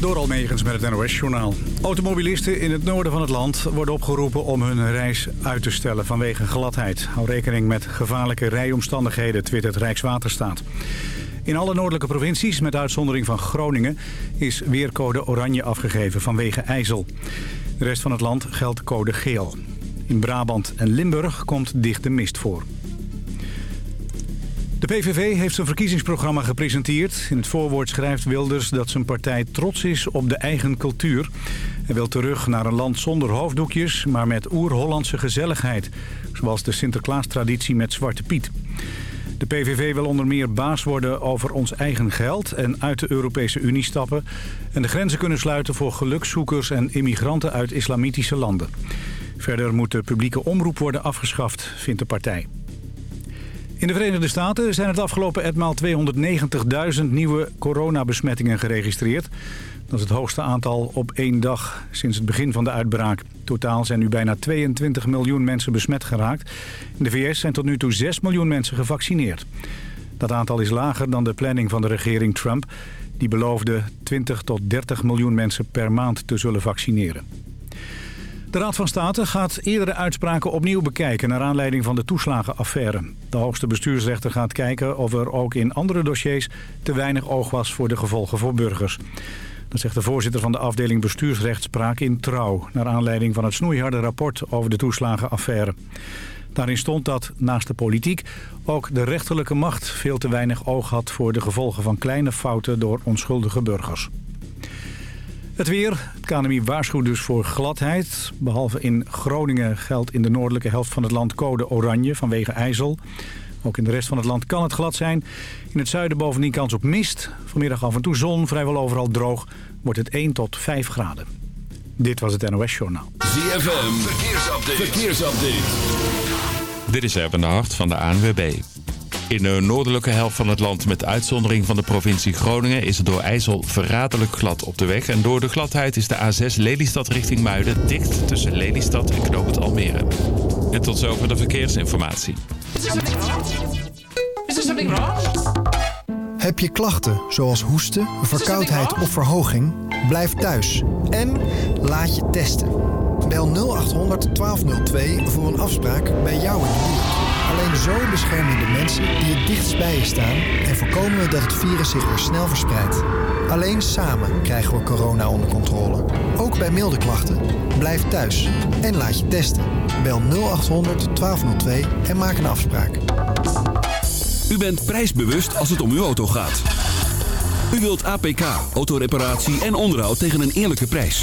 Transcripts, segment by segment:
Door Almegens met het NOS-journaal. Automobilisten in het noorden van het land worden opgeroepen om hun reis uit te stellen vanwege gladheid. Hou rekening met gevaarlijke rijomstandigheden, twittert Rijkswaterstaat. In alle noordelijke provincies, met uitzondering van Groningen, is weercode oranje afgegeven vanwege ijzel. De rest van het land geldt code geel. In Brabant en Limburg komt dichte mist voor. De PVV heeft zijn verkiezingsprogramma gepresenteerd. In het voorwoord schrijft Wilders dat zijn partij trots is op de eigen cultuur. Hij wil terug naar een land zonder hoofddoekjes, maar met oer-Hollandse gezelligheid. Zoals de Sinterklaas-traditie met Zwarte Piet. De PVV wil onder meer baas worden over ons eigen geld en uit de Europese Unie stappen. En de grenzen kunnen sluiten voor gelukszoekers en immigranten uit islamitische landen. Verder moet de publieke omroep worden afgeschaft, vindt de partij. In de Verenigde Staten zijn het afgelopen etmaal 290.000 nieuwe coronabesmettingen geregistreerd. Dat is het hoogste aantal op één dag sinds het begin van de uitbraak. Totaal zijn nu bijna 22 miljoen mensen besmet geraakt. In de VS zijn tot nu toe 6 miljoen mensen gevaccineerd. Dat aantal is lager dan de planning van de regering Trump. Die beloofde 20 tot 30 miljoen mensen per maand te zullen vaccineren. De Raad van State gaat eerdere uitspraken opnieuw bekijken... naar aanleiding van de toeslagenaffaire. De hoogste bestuursrechter gaat kijken of er ook in andere dossiers... te weinig oog was voor de gevolgen voor burgers. Dat zegt de voorzitter van de afdeling bestuursrechtspraak in Trouw... naar aanleiding van het snoeiharde rapport over de toeslagenaffaire. Daarin stond dat naast de politiek ook de rechterlijke macht... veel te weinig oog had voor de gevolgen van kleine fouten door onschuldige burgers. Het weer. Het KNMI waarschuwt dus voor gladheid. Behalve in Groningen geldt in de noordelijke helft van het land code oranje vanwege ijzel. Ook in de rest van het land kan het glad zijn. In het zuiden bovendien kans op mist. Vanmiddag af en toe zon, vrijwel overal droog. Wordt het 1 tot 5 graden. Dit was het NOS Journaal. ZFM, verkeersupdate. verkeersupdate. Dit is Erben de Hart van de ANWB. In de noordelijke helft van het land met uitzondering van de provincie Groningen... is het door IJssel verraderlijk glad op de weg. En door de gladheid is de A6 Lelystad richting Muiden dicht tussen Lelystad en Knoopend Almere. En tot zover de verkeersinformatie. Heb je klachten zoals hoesten, verkoudheid of verhoging? Blijf thuis en laat je testen. Bel 0800 1202 voor een afspraak bij jou in de buurt. Alleen zo bescherm je de mensen die het dichtst bij je staan en voorkomen we dat het virus zich weer snel verspreidt. Alleen samen krijgen we corona onder controle. Ook bij milde klachten, blijf thuis en laat je testen. Bel 0800 1202 en maak een afspraak. U bent prijsbewust als het om uw auto gaat. U wilt APK, autoreparatie en onderhoud tegen een eerlijke prijs.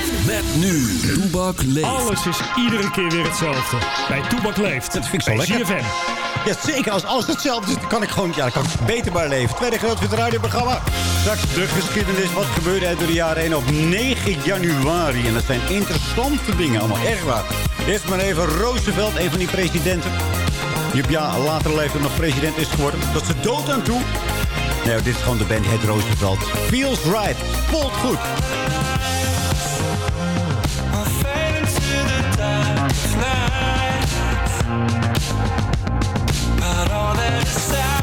Met nu, Toebak leeft. Alles is iedere keer weer hetzelfde. Bij Toebak leeft. Dat vind ik zo Bij lekker. Ja, zeker. Als alles hetzelfde is, dan kan ik gewoon ja, dan kan ik beter maar leven. Tweede grootste radioprogramma. Straks de geschiedenis. Wat gebeurde er door de jaren heen op 9 januari. En dat zijn interessante dingen. Allemaal echt waar. Eerst maar even Roosevelt, een van die presidenten. Die op ja, later leven nog president is geworden. Dat ze dood aan toe. Nee, dit is gewoon de band Head Roosevelt. Feels right. Voelt goed. Time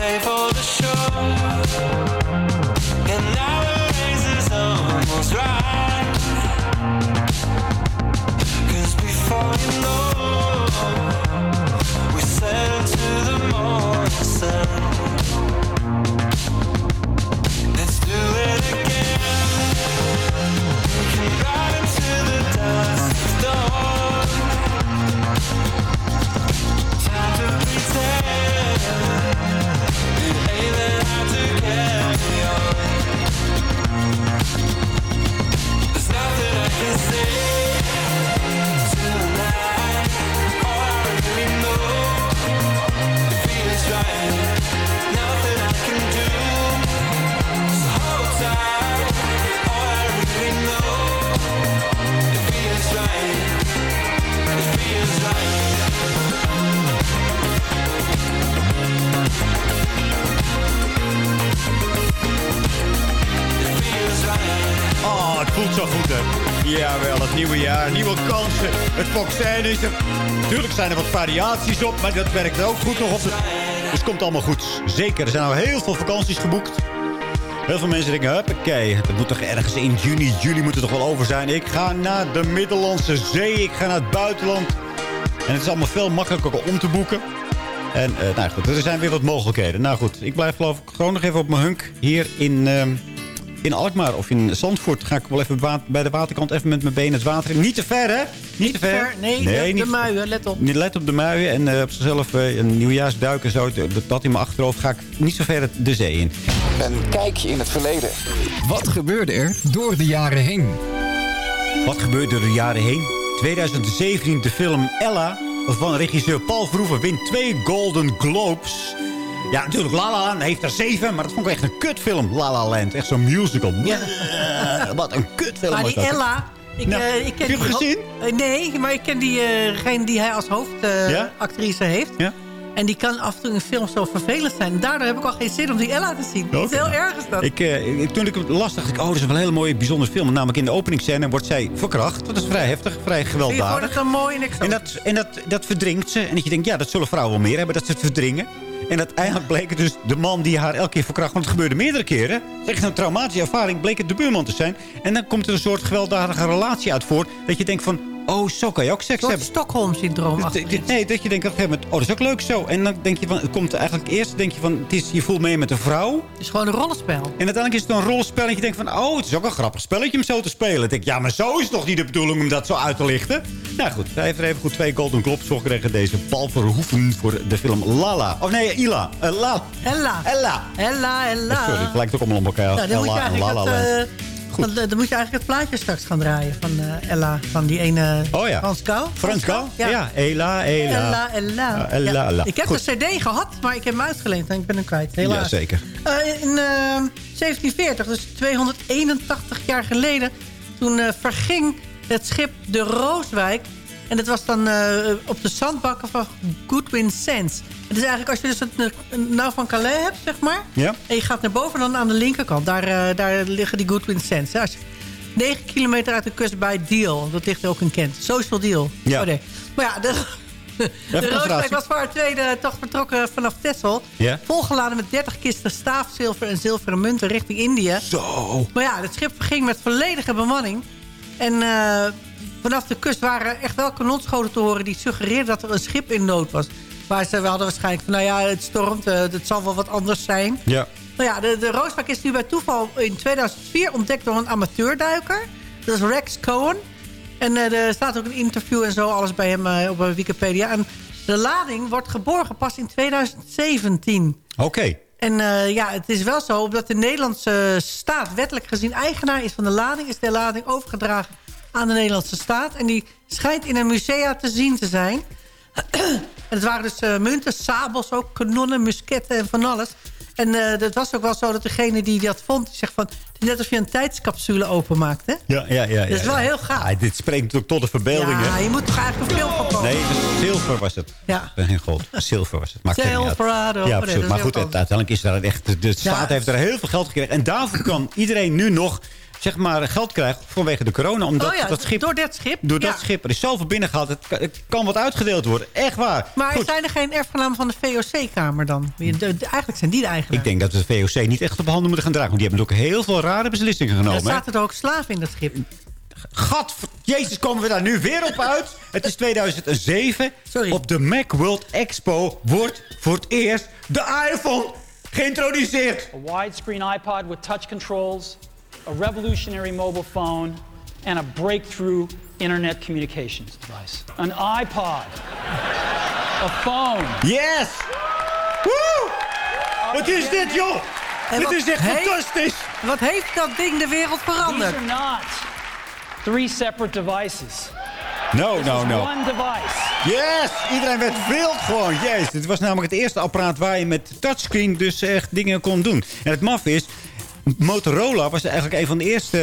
slave on the. And now it almost before you know, we to the moon. Er. Natuurlijk zijn er wat variaties op, maar dat werkt ook goed nog op. Dus het komt allemaal goed. Zeker, er zijn al heel veel vakanties geboekt. Heel veel mensen denken, huppakee, het moet toch ergens in juni, juli moet het toch wel over zijn. Ik ga naar de Middellandse Zee, ik ga naar het buitenland. En het is allemaal veel makkelijker om te boeken. En uh, nou goed, er zijn weer wat mogelijkheden. Nou goed, ik blijf geloof ik gewoon nog even op mijn hunk hier in, uh, in Alkmaar of in Zandvoort. Ga ik wel even bij de waterkant even met mijn benen het water in. Niet te ver, hè? Niet, niet te ver. ver. Nee, nee niet de muien, let op. Let op de muien en uh, op zichzelf een nieuwjaarsduik en zo. Dat in mijn achterhoofd ga ik niet zo ver de zee in. Een kijkje in het verleden. Wat gebeurde er door de jaren heen? Wat gebeurde door de jaren heen? 2017 de film Ella van regisseur Paul Verhoeven wint twee Golden Globes. Ja, natuurlijk, La La Land heeft er zeven, maar dat vond ik echt een kutfilm, La La Land. Echt zo'n musical. Ja. wat een kutfilm maar was die Ella... Ik, nou, uh, ik ken heb je hem gezien? Uh, nee, maar ik ken diegene uh die hij als hoofdactrice ja? heeft. Ja? En die kan af en toe in films zo vervelend zijn. Daardoor heb ik al geen zin om die Ella te zien. Okay. Dat is heel erg is dat. Ik, uh, toen ik het las, dacht ik... oh, dat is wel een hele mooie, bijzondere film. Namelijk in de openingsscène wordt zij verkracht. Dat is vrij heftig, vrij gewelddadig. Ik dat mooi niks En, dat, en dat, dat verdringt ze. En dat je denkt, ja, dat zullen vrouwen wel meer hebben. Dat ze het verdringen. En uiteindelijk bleek het dus de man die haar elke keer verkracht. Want het gebeurde meerdere keren. Het echt een traumatische ervaring. Bleek het de buurman te zijn. En dan komt er een soort gewelddadige relatie uit voort. Dat je denkt van, Oh, zo kan je ook seks hebben. Stockholm-syndroom. Nee, dat je denkt op een gegeven moment... Oh, dat is ook leuk zo. En dan denk je van... Het komt eigenlijk eerst... denk je van... Het is, je voelt mee met een vrouw. Het is gewoon een rollenspel. En uiteindelijk is het een rollenspel. En je denkt van... Oh, het is ook een grappig spelletje om zo te spelen. Ik denk ja, maar zo is het toch niet de bedoeling om dat zo uit te lichten? Nou goed, hij heeft er even goed twee Golden Globes voor gekregen. Deze Paul Verhoeven voor de film Lala. Of nee, Ila. La. Ella. Ella. Ella, Ella. Oh, sorry, het lijkt ook allemaal op elkaar. Nou, Ella en Lala. Dan, dan, moet je eigenlijk het plaatje straks gaan draaien van uh, Ella. Van die ene oh, ja. Frans Kou. Frans Kou? Ja. ja. Ella, Ella. Ella, Ella. Uh, Ella, Ella. Ik heb Goed. de cd gehad, maar ik heb hem uitgeleend en ik ben hem kwijt. Helaas. Ja, zeker. Uh, in 1740, dus 281 jaar geleden... toen verging het schip de Rooswijk en dat was dan uh, op de zandbakken van Goodwin Sands. Het is eigenlijk als je dus het nou van Calais hebt, zeg maar. Ja. En je gaat naar boven dan aan de linkerkant. Daar, uh, daar liggen die Goodwin Sands. Als je 9 kilometer uit de kust bij Deal. Dat ligt ook in Kent. Social Deal. Ja. Oh, nee. Maar ja, de, de Rooswijk was voor haar tweede tocht vertrokken vanaf Texel. Ja. Volgeladen met 30 kisten staafzilver en zilveren munten richting Indië. Zo. Maar ja, het schip ging met volledige bemanning. En... Uh, Vanaf de kust waren echt wel kanonschoten te horen... die suggereerden dat er een schip in nood was. Maar ze hadden waarschijnlijk van, nou ja, het stormt, uh, het zal wel wat anders zijn. Ja. Nou ja, de, de Roosbak is nu bij toeval in 2004 ontdekt door een amateurduiker. Dat is Rex Cohen. En uh, er staat ook een interview en zo, alles bij hem uh, op Wikipedia. En de lading wordt geborgen pas in 2017. Oké. En ja, het is wel zo, omdat de Nederlandse staat wettelijk gezien eigenaar is van de lading... is de lading overgedragen aan de Nederlandse staat. En die schijnt in een musea te zien te zijn. en het waren dus uh, munten, sabels ook, kanonnen, musketten en van alles. En uh, het was ook wel zo dat degene die dat vond... die zegt van, net alsof je een tijdscapsule openmaakt, hè? Ja, ja, ja. Dat is wel heel gaaf. Ja, dit spreekt natuurlijk tot de verbeelding, Ja, je moet toch eigenlijk een film van? Nee, dus zilver was het. Ja. Geen gold. Zilver was het. Maakt Silverado. Ja, absoluut. maar goed, uiteindelijk is daar echt... De staat heeft er heel veel geld gekregen. En daarvoor kan iedereen nu nog zeg maar, geld krijgt vanwege de corona. Omdat oh dat schip, door dat schip? Door dat schip. Er is zoveel binnengehaald. Het kan, het kan wat uitgedeeld worden. Echt waar. Maar Goed. zijn er geen erfgenamen van de VOC-kamer dan? eigenlijk zijn die de eigenaar. Ik denk dat we de VOC niet echt op handen moeten gaan dragen. Want die hebben ook heel veel rare beslissingen genomen. Er zaten er ook slaven in dat schip. Gat, Jezus, komen we daar nu weer op uit? Het is 2007. Sorry. Op de Macworld Expo wordt voor het eerst de iPhone geïntroduceerd. A widescreen iPod with touch controls a revolutionary mobile phone, and a breakthrough internet communications device. An iPod. a phone. Yes! Woo! Wat is dit, joh? dit is echt fantastisch. Wat heeft dat ding de wereld veranderd? These are not three separate devices. No, no, no. One device. Yes! Iedereen werd wild gewoon. Jezus, dit was namelijk het eerste apparaat waar je met touchscreen dus echt dingen kon doen. En het maf is, Motorola was eigenlijk een van de eerste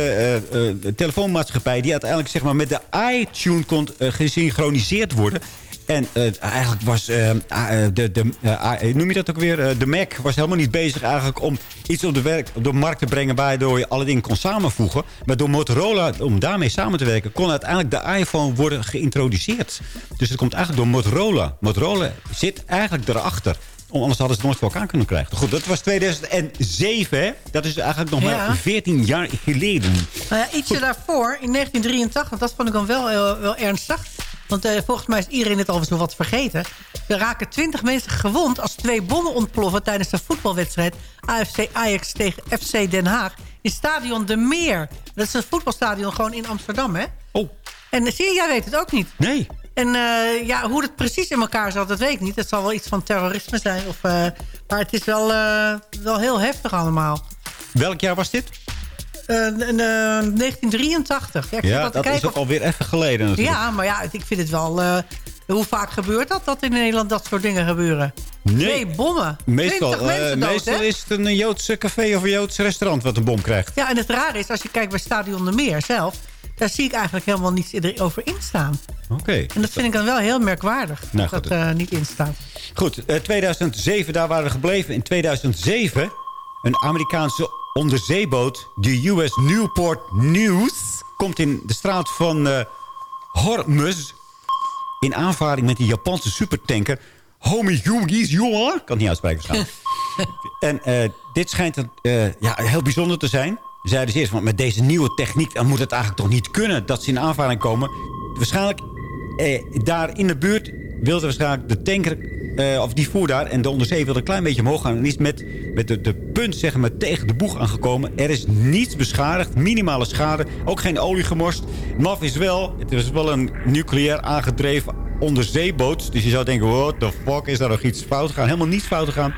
uh, uh, telefoonmaatschappijen... die uiteindelijk zeg maar, met de iTunes kon uh, gesynchroniseerd worden. En eh, eigenlijk was eh, de, de, eh, noem je dat ook weer? Eh, de Mac was helemaal niet bezig eigenlijk om iets op de, werk, op de markt te brengen... waardoor je alle dingen kon samenvoegen. Maar door Motorola, om daarmee samen te werken... kon uiteindelijk de iPhone worden geïntroduceerd. Dus het komt eigenlijk door Motorola. Motorola zit eigenlijk erachter. Anders hadden ze het nooit voor elkaar kunnen krijgen. Goed, dat was 2007, hè? Dat is eigenlijk nog Ja. maar 14 jaar geleden. Nou ja, ietsje daarvoor, in 1983, dat vond ik dan wel, eh, wel ernstig. Want eh, volgens mij is iedereen het al zo wat vergeten. Er raken 20 mensen gewond als twee bommen ontploffen... tijdens de voetbalwedstrijd AFC Ajax tegen FC Den Haag... in stadion De Meer. Dat is een voetbalstadion gewoon in Amsterdam, hè? Oh. En eh, zie je, jij weet het ook niet. Nee. En eh, ja, hoe het precies in elkaar zat, dat weet ik niet. Het zal wel iets van terrorisme zijn. Of, eh, maar het is wel, eh, wel heel heftig allemaal. Welk jaar was dit? Eh, en, eh, 1983. Ja, dat is ook of- alweer even geleden natuurlijk. Ja, maar ja, ik vind het wel... hoe vaak gebeurt dat, dat in Nederland dat soort dingen gebeuren? Twee bommen. Meestal, 20 mensen dood, meestal hè? is het een Joodse café of een Joodse restaurant wat een bom krijgt. Ja, en het rare is, als je kijkt bij Stadion de Meer zelf... daar zie ik eigenlijk helemaal niets over in staan. Oké. En dat vind ik dan wel heel merkwaardig, Nou, dat goed. dat eh, niet in staat. Goed, eh, 2007, daar waren we gebleven. In 2007, een Amerikaanse onderzeeboot, de US Newport News... komt in de straat van eh Hormuz in aanvaring met die Japanse supertanker... Joa. Ik kan het niet uitspreken en dit schijnt ja, heel bijzonder te zijn. Zeiden ze eerst, van met deze nieuwe techniek... dan moet het eigenlijk toch niet kunnen dat ze in aanvaring komen. Waarschijnlijk eh, daar in de buurt wilde waarschijnlijk de tanker... eh, of die voer daar en de onderzee wilde een klein beetje omhoog gaan... en is met, met de, de punt zeg maar, tegen de boeg aangekomen. Er is niets beschadigd, minimale schade. Ook geen olie gemorst. Maf is wel, het is wel een nucleair aangedreven onderzeeboot. Dus je zou denken, what the fuck, is daar nog iets fout gegaan? Helemaal niets fout gegaan.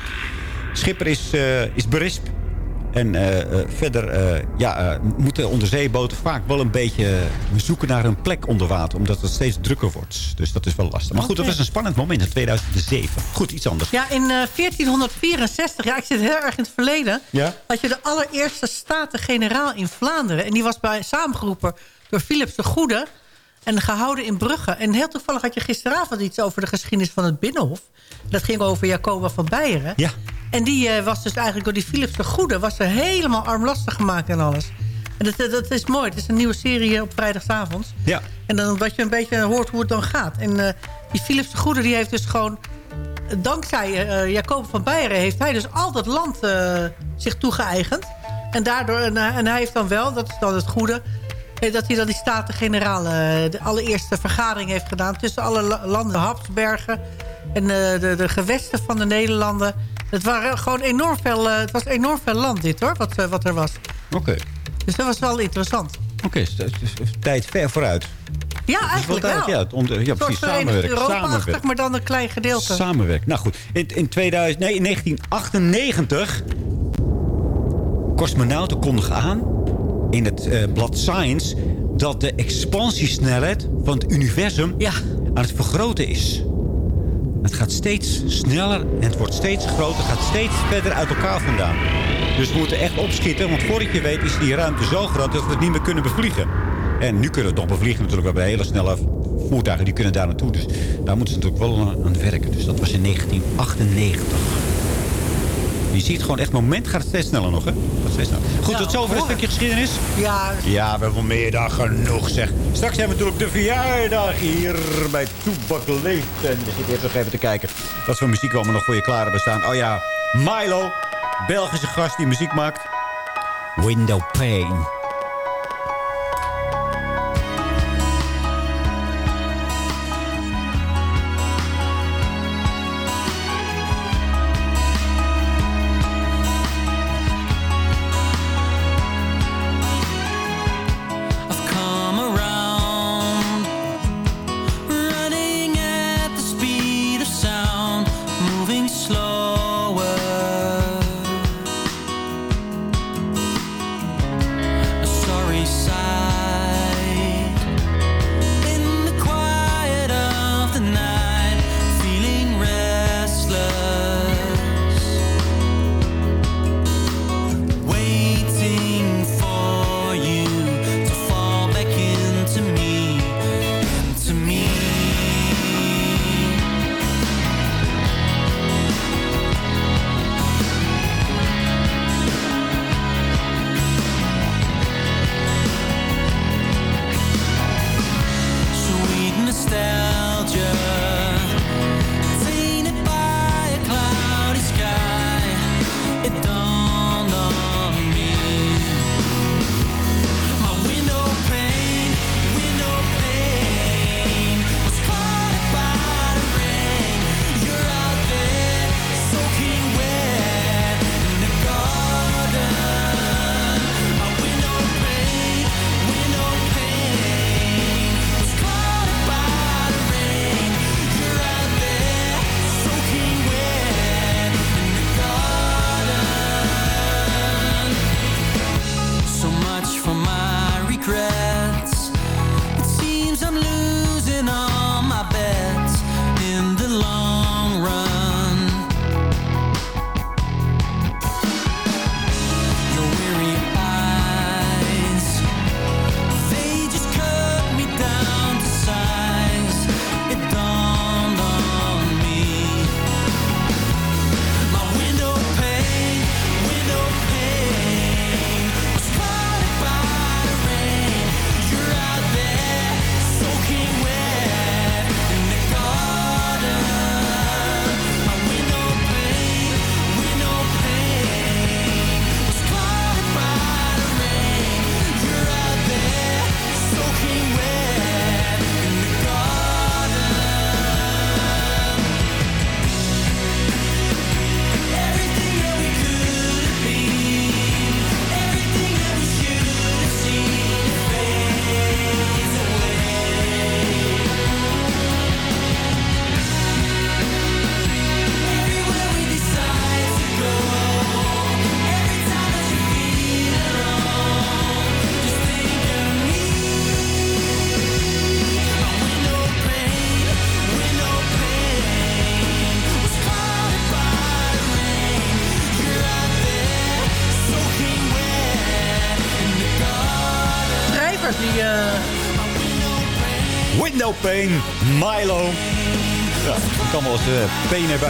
Schipper is, eh, is berispt. En eh, eh, verder eh, ja, moeten onderzeeboten vaak wel een beetje zoeken naar een plek onder water. Omdat het steeds drukker wordt. Dus dat is wel lastig. Maar goed, dat was een spannend moment in 2007. Goed, iets anders. Ja, in eh, 1464, ja, ik zit heel erg in het verleden... Ja? had je de allereerste Staten-Generaal in Vlaanderen. En die was bij, samengeroepen door Philips de Goede... en gehouden in Brugge. En heel toevallig had je gisteravond iets over de geschiedenis van het Binnenhof. Dat ging over Jacoba van Beieren. Ja. En die eh, was dus eigenlijk door die Philips de Goede... was er helemaal armlastig gemaakt en alles. En dat, dat is mooi. Het is een nieuwe serie op vrijdagavond. Ja. En dan dat je een beetje hoort hoe het dan gaat. En eh, die Philips de Goede die heeft dus gewoon... Dankzij eh Jacob van Beieren heeft hij dus al dat land eh, zich toegeëigend. En daardoor, en, eh, en hij heeft dan wel, dat is dan het goede... eh, dat hij dan die Staten-Generaal eh, de allereerste vergadering heeft gedaan... tussen alle la- landen, Habsbergen en eh, de, de gewesten van de Nederlanden. Het, waren gewoon enorm veel, het was enorm veel land dit hoor, wat, wat er was. Oké. Dus dat was wel interessant. Oké, dus tijd ver vooruit. Ja, eigenlijk tijd, wel. Ja, het onder, ja precies. Samenwerken. Europa-achtig, Samenwerken. maar dan een klein gedeelte. Samenwerken. Nou goed, in, in, 2000, nee, in 1998... cosmonauten kondigen aan in het eh, blad Science... dat de expansiesnelheid van het universum Ja. aan het vergroten is. Het gaat steeds sneller en het wordt steeds groter. Het gaat steeds verder uit elkaar vandaan. Dus we moeten echt opschieten. Want voordat je weet is die ruimte zo groot dat we het niet meer kunnen bevliegen. En nu kunnen we het nog bevliegen natuurlijk. We hebben hele snelle voertuigen die kunnen daar naartoe. Dus daar moeten ze natuurlijk wel aan werken. Dus dat was in 1998. Je ziet gewoon echt, moment gaat het steeds sneller nog, hè? Gaat steeds sneller. Goed, Ja, tot zover een stukje geschiedenis. Ja, Ja, we hebben wel meer dan genoeg, zeg. Straks hebben we natuurlijk de verjaardag hier bij Toebak Leeft. En we zitten eerst nog even te kijken wat voor muziek we allemaal nog voor je klaar hebben staan. Oh ja, Milo, Belgische gast die muziek maakt. Window Pane.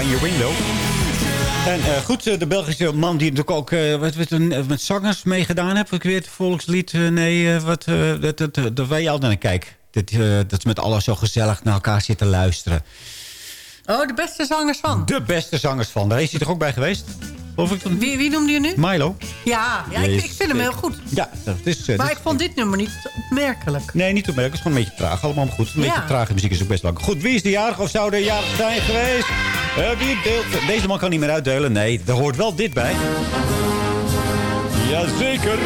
Je window. En uh, goed, uh, de Belgische man die natuurlijk ook uh, wat, wat, met zangers meegedaan heeft. Ik weet het volkslied, nee, wat, dat, dat, dat wij altijd naar kijken. Dat, dat ze met alles zo gezellig naar elkaar zitten luisteren. Oh, de beste zangers van? De beste zangers van. Daar is hij toch ook bij geweest? Of ik wie, wie noemde je nu? Milo. Ja, ja ik, ik, vind hem heel goed. Ja, dat is... Uh, maar ik vond dit nummer niet opmerkelijk. Nee, niet opmerkelijk. Het is gewoon een beetje traag. Allemaal goed. Een beetje trage muziek is ook best lang. Goed, wie is de jarig of zou de jarig zijn geweest? Uh, wie deelt... Deze man kan niet meer uitdelen. Nee, er hoort wel dit bij. Jazeker.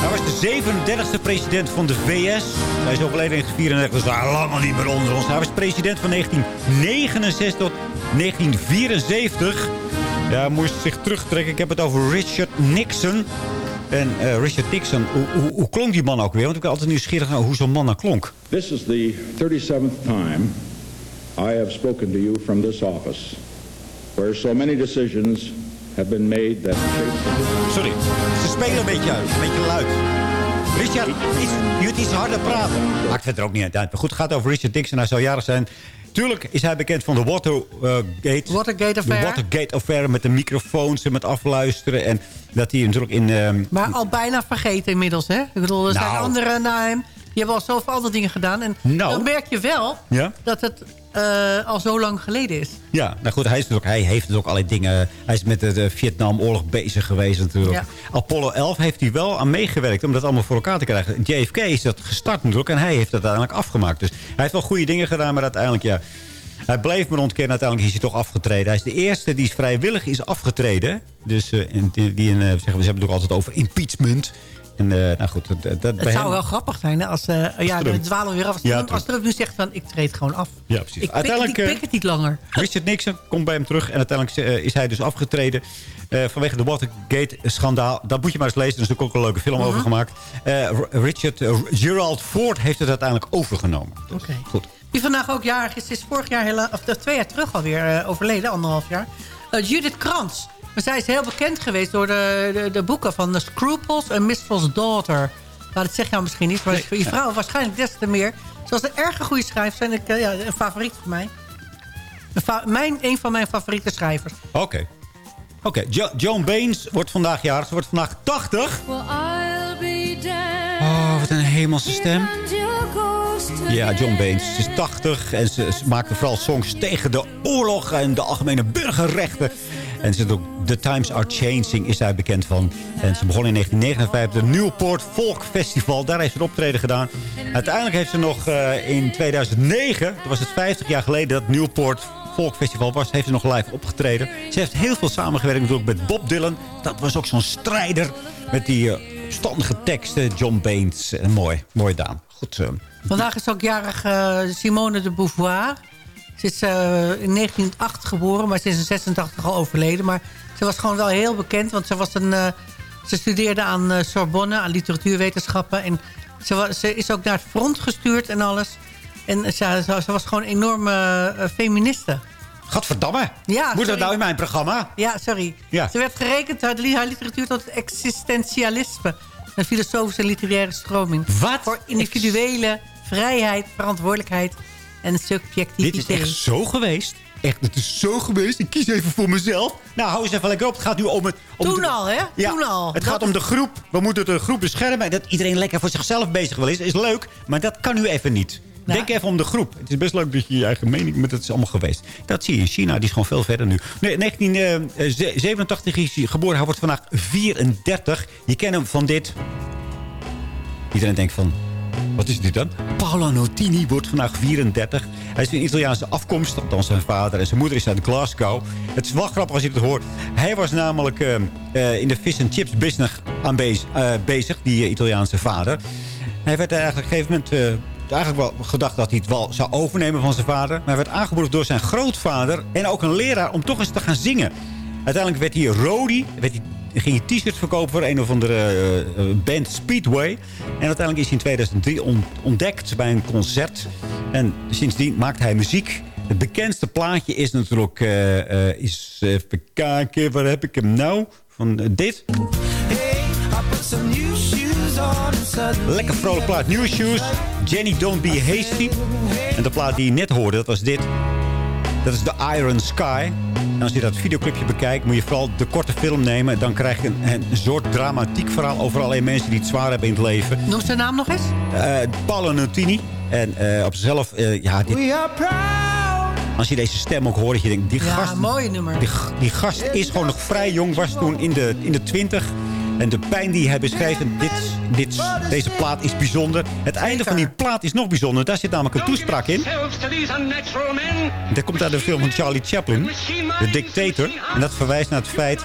Hij was de 37e president van de VS. Hij is overleden in 1934, dus hij lang al niet meer onder ons. Hij was president van 1969 tot 1974. Ja, hij moest zich terugtrekken. Ik heb het over Richard Nixon. En uh, Richard Nixon, hoe, hoe, hoe, klonk die man ook weer? Want ik ben altijd nieuwsgierig naar hoe zo'n man dan klonk. This is the 37th time I have spoken to you from this office. Where so many decisions have been made that Sorry, ze spelen een beetje uit, een beetje luid. Richard, iets, je moet iets harder praten. Maakt het er ook niet uit. Maar goed, het gaat over Richard Nixon. Hij zou jarig zijn. Tuurlijk is hij bekend van de Watergate. Watergate Affair. De Watergate Affair met de microfoons en met afluisteren. En dat hij natuurlijk in... Um, maar al bijna vergeten inmiddels, hè? Ik bedoel, er zijn nou. anderen na hem. Die hebben al zoveel andere dingen gedaan. En nou. dan merk je wel ja? dat het uh, al zo lang geleden is. Ja, nou goed, hij, is natuurlijk, hij heeft natuurlijk allerlei dingen... Hij is met de, Vietnamoorlog bezig geweest natuurlijk. Ja. Apollo 11 heeft hij wel aan meegewerkt om dat allemaal voor elkaar te krijgen. JFK is dat gestart natuurlijk en hij heeft dat uiteindelijk afgemaakt. Dus hij heeft wel goede dingen gedaan, maar uiteindelijk ja... Hij bleef me ontkennen. Uiteindelijk is hij toch afgetreden. Hij is de eerste die vrijwillig is afgetreden. Dus uh, die, die uh, zeggen, we hebben het ook altijd over impeachment. En, nou goed, dat, dat het zou wel grappig zijn als, uh, ja, de dwalen weer af. Als, ja, als Trump nu zegt van, ik treed gewoon af. Ja, precies. Ik uiteindelijk, pik, ik pik het niet langer. Richard Nixon komt bij hem terug. En uiteindelijk uh, is hij dus afgetreden. vanwege de Watergate-schandaal. Dat moet je maar eens lezen. Er is natuurlijk ook een leuke film uh -huh. over gemaakt. Richard Gerald Ford heeft het uiteindelijk overgenomen. Oké. Okay. Goed. Die vandaag ook jarig is, is vorig jaar, hela, of twee jaar terug alweer overleden. Anderhalf jaar. Judith Krantz. Maar zij is heel bekend geweest door de, de, de boeken van The Scruples en Mistful's Daughter. Nou, dat zeg je misschien niet, maar voor je vrouw waarschijnlijk des te meer. Zoals een erge goede schrijver zijn. Ik, ja, een favoriet voor mij. Een, fa mijn, een van mijn favoriete schrijvers. Oké. Okay. Oké, okay. jo Joan Baines wordt vandaag jarig. Ze wordt vandaag 80. Oh, wat een hemelse stem. Ja, John Baines. Ze is 80 en ze, ze maakte vooral songs tegen de oorlog en de algemene burgerrechten. En ze ook The Times Are Changing is daar bekend van. En ze begon in 1959 de Newport Folk Festival. Daar heeft ze een optreden gedaan. Uiteindelijk heeft ze nog uh, in 2009, dat was het 50 jaar geleden... dat Newport Folk Festival was, heeft ze nog live opgetreden. Ze heeft heel veel samengewerkt natuurlijk met Bob Dylan. Dat was ook zo'n strijder met die uh, standige teksten. John Baines. Mooi, mooi daan. Goed. Uh, Vandaag is ook jarig Simone de Beauvoir. Ze is uh, in 1908 geboren, maar ze is in 86 al overleden. Maar ze was gewoon wel heel bekend, want ze, was een, uh, ze studeerde aan uh, Sorbonne, aan literatuurwetenschappen. En ze, was, ze, is ook naar het front gestuurd en alles. En ze, was gewoon een enorme feministe. Gadverdamme. Ja, Moet dat nou in mijn programma? Ja, sorry. Ja. Ze werd gerekend uit haar literatuur tot het existentialisme. Een filosofische en literaire stroming. Wat? Voor individuele vrijheid, verantwoordelijkheid en subjectiviteit. Dit is echt zo geweest. Echt, het is zo geweest. Ik kies even voor mezelf. Nou, hou eens even lekker op. Het gaat nu om het... Om Toen al, hè? Ja, Toen al. Het gaat om de groep. We moeten de groep beschermen. Dat iedereen lekker voor zichzelf bezig wil is, is leuk. Maar dat kan nu even niet. Nou. Denk even om de groep. Het is best leuk dat je je eigen mening... Maar dat is allemaal geweest. Dat zie je in China. Die is gewoon veel verder nu. Nee, 1987 is hij geboren. Hij wordt vandaag 34. Je kent hem van dit. Iedereen denkt van... Wat is dit dan? Paolo Notini wordt vandaag 34. Hij is van Italiaanse afkomst. Althans zijn vader en zijn moeder is uit Glasgow. Het is wel grappig als je het hoort. Hij was namelijk uh, uh, in de fish and chips business aan bezig, uh, bezig. Die Italiaanse vader. Hij werd eigenlijk op een gegeven moment... eigenlijk wel gedacht dat hij het wel zou overnemen van zijn vader. Maar hij werd aangeboden door zijn grootvader. En ook een leraar om toch eens te gaan zingen. Uiteindelijk werd hij Rodi. Werd hij ging je t-shirts verkopen voor een of andere uh, band Speedway. En uiteindelijk is hij in 2003 on ontdekt bij een concert. En sindsdien maakt hij muziek. Het bekendste plaatje is natuurlijk... Uh, is, even kijken, waar heb ik hem nou? Van dit. Lekker vrolijk plaat. New Shoes. Jenny Don't Be Hasty. En de plaat die je net hoorde, dat was dit. Dat is de Iron Sky. En als je dat videoclipje bekijkt, moet je vooral de korte film nemen. Dan krijg je een, een soort dramatiek verhaal over alleen mensen die het zwaar hebben in het leven. Noem zijn naam nog eens? Uh, Paolo Nutini. En uh, op zichzelf, uh, ja, dit... Als je deze stem ook hoort, dat je denkt, die ja, gast... mooi nummer. Die, die, gast is gewoon nog vrij jong, was toen in de, in de twintig. En de pijn die hij beschrijft, dit, dit, deze plaat is bijzonder. Het einde van die plaat is nog bijzonder. Daar zit namelijk een toespraak in. Dat komt uit de film van Charlie Chaplin, de dictator. En dat verwijst naar het feit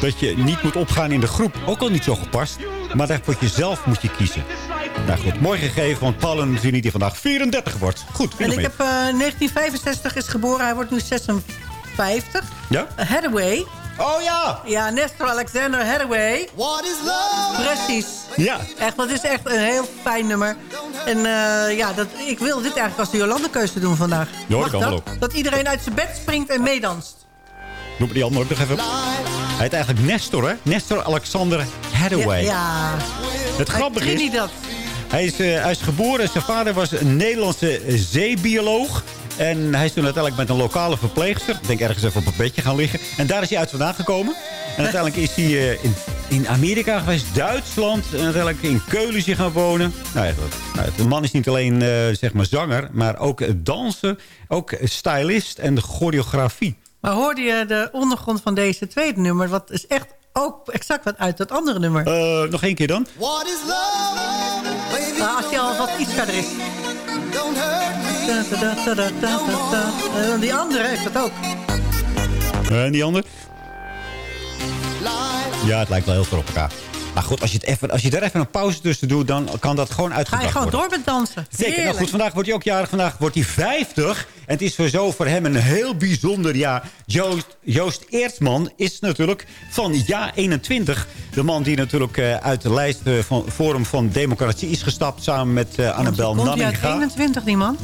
dat je niet moet opgaan in de groep. Ook al niet zo gepast. Maar dat voor jezelf moet je kiezen. Nou goed, mooi gegeven, want Paul Zuni die vandaag 34 wordt. Goed, En ik heb uh, 1965 is geboren, hij wordt nu 56. Ja? Hathaway. Oh ja! Ja, Nestor Alexander Hathaway. What is love? Precies. Ja. Echt, dat is echt een heel fijn nummer. En uh, ja, dat, ik wil dit eigenlijk als de Jolande-keuze doen vandaag. Ja, dat kan wel Dat iedereen uit zijn bed springt en meedanst. Noem die andere nog even. Hij heet eigenlijk Nestor, hè? Nestor Alexander Hathaway. Ja. ja. Het grappige is... niet dat. Hij is, uh, hij is geboren. Zijn vader was een Nederlandse zeebioloog. En hij is toen uiteindelijk met een lokale verpleegster... ik denk ergens even op een bedje gaan liggen. En daar is hij uit vandaan gekomen. En uiteindelijk is hij uh, in, in Amerika geweest, Duitsland. En uiteindelijk in Keulen is hij gaan wonen. Nou ja, nou, de man is niet alleen uh, zeg maar zanger, maar ook danser. Ook stylist en de choreografie. Maar hoorde je de ondergrond van deze tweede nummer? Wat is echt ook exact wat uit dat andere nummer. Uh, nog één keer dan. What is love? Nou, als je al wat iets verder is. Don't hurt me. En die andere heeft dat ook. Uh, en die andere? Ja, het lijkt wel heel veel op elkaar. Maar goed, als je, het even, als je er even een pauze tussen doet... dan kan dat gewoon uitgebracht worden. Ga je gewoon door met dansen. Zeker. Nou goed, vandaag wordt hij ook jarig. Vandaag wordt hij 50. En het is voor zo voor hem een heel bijzonder jaar. Joost, Joost Eertsman is natuurlijk van Ja 21. De man die natuurlijk uh, uit de lijst uh, van Forum van Democratie is gestapt... samen met uh, Annabel Nanninga. Komt hij uit 21, die man?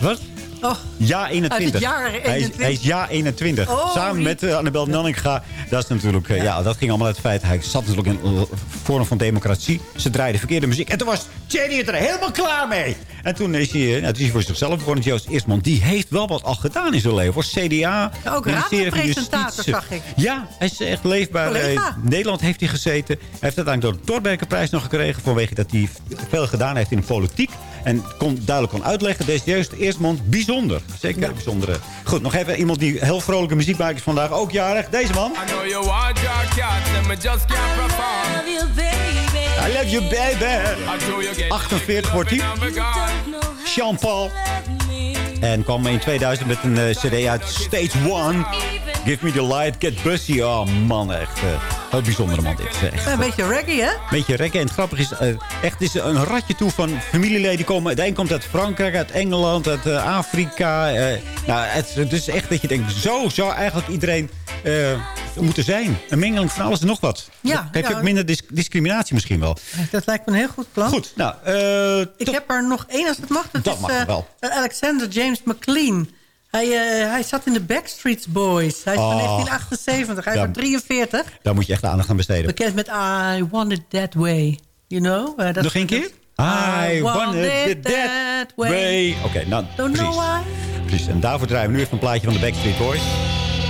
Wat? Oh, ja 21. Uit het jaar 21. Hij is, hij is ja 21. Oh, Samen met uh, Annabel Nanninga. Dat is natuurlijk, uh, ja. ja. dat ging allemaal uit het feit. Hij zat natuurlijk in uh, vorm van democratie. Ze draaiden verkeerde muziek. En toen was Jenny er helemaal klaar mee. En toen is hij, nou, toen is hij voor zichzelf begonnen. Joost Eerstman, die heeft wel wat al gedaan in zijn leven. Voor CDA. Ook radiopresentator, zag ik. Ja, hij is echt leefbaar. In Nederland heeft hij gezeten. Hij heeft uiteindelijk de Dorberkenprijs nog gekregen. Vanwege dat hij veel gedaan heeft in de politiek. En kon duidelijk kon uitleggen. Deze Joost Eerstman, bijzonder. Zeker ja. bijzondere. Goed, nog even iemand die heel vrolijke muziek maakt is vandaag ook jarig. Deze man. I know you want your cat, and just can't perform. I love you, baby. I love you, baby. 48 wordt hij. Jean-Paul. En kwam in 2000 met een uh, cd uit Stage 1. Give me the light, get busy. Oh man, echt uh, heel bijzondere man dit. Echt, een beetje reggae, hè? Een beetje reggae. En het grappige is, uh, echt is een ratje toe van familieleden. Komen, de een komt uit Frankrijk, uit Engeland, uit uh, Afrika. nou, het, is echt dat je denkt, zo zou eigenlijk iedereen moeten zijn. Een mengeling van alles en nog wat. Ja, Dan heb ja. je ook minder dis discriminatie misschien wel. Dat lijkt me een heel goed plan. Goed, nou... Ik heb er nog één als het mag. Dat, dat is, mag wel. Alexander James McLean. Hij, uh, hij zat in de Backstreet Boys. Hij is Oh. van 1978. Hij is Ja. van 43. Daar moet je echt aandacht aan besteden. Bekend met I Want It That Way. You know? Uh, dat- Nog één keer? I want it that way. Oké, nou, Don't precies. know why. precies. En daarvoor draaien we nu even een plaatje van de Backstreet Boys.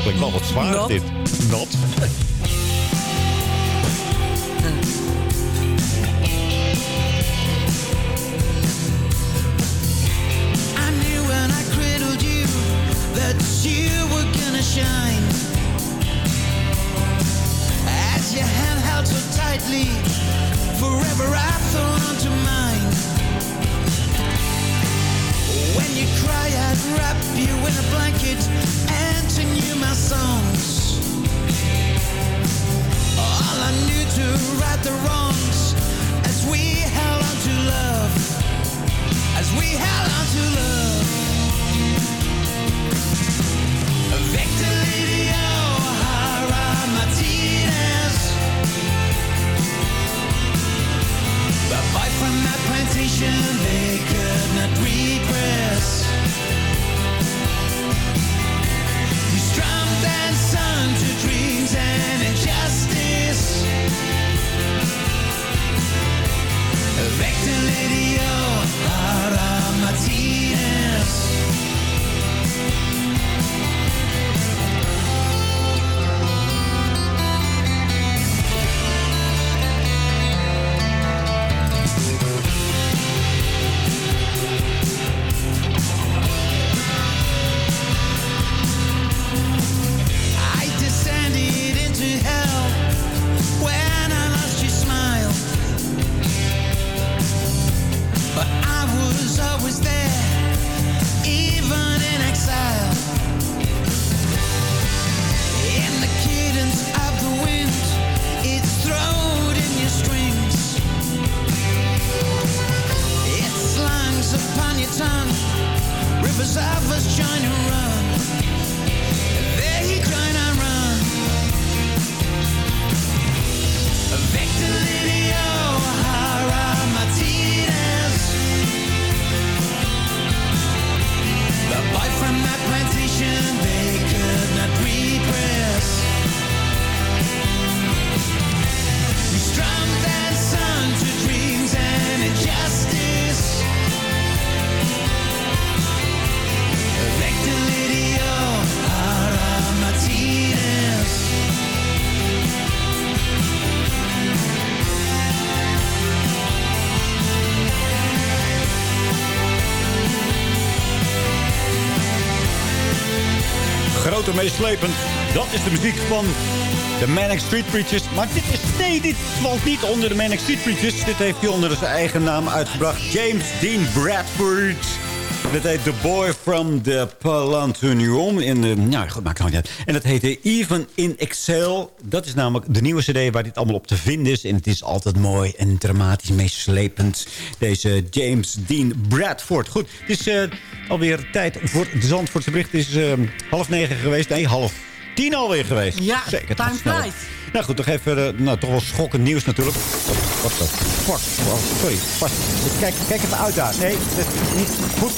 Klinkt wel wat zwaar, Not. dit. Not. that you were gonna shine. As your hand held so tightly, forever I thought onto mine. When you cry, I'd wrap you in a blanket and sing you my songs. All I knew to right the wrongs as we held on to love meeslepend. Dat is de muziek van de Manic Street Preachers. Maar dit is, nee, dit valt niet onder de Manic Street Preachers. Dit heeft hij onder zijn eigen naam uitgebracht. James Dean Bradford. Dat heet The Boy from the Palantunium. In de, nou goed, maakt het niet uit. En dat heette Even in Excel. Dat is namelijk de nieuwe cd waar dit allemaal op te vinden is. En het is altijd mooi en dramatisch, meeslepend. Deze James Dean Bradford. Goed, het is uh, alweer tijd voor de Zandvoortse bericht. Het is uh, half negen geweest. Nee, half tien alweer geweest. Ja, Zeker, time flies. Nou goed, nog even, uh, nou, toch wel schokkend nieuws natuurlijk. Wat dat? Fuck. Oh, sorry. Kijk, kijk even uit daar. Nee, dat is niet goed.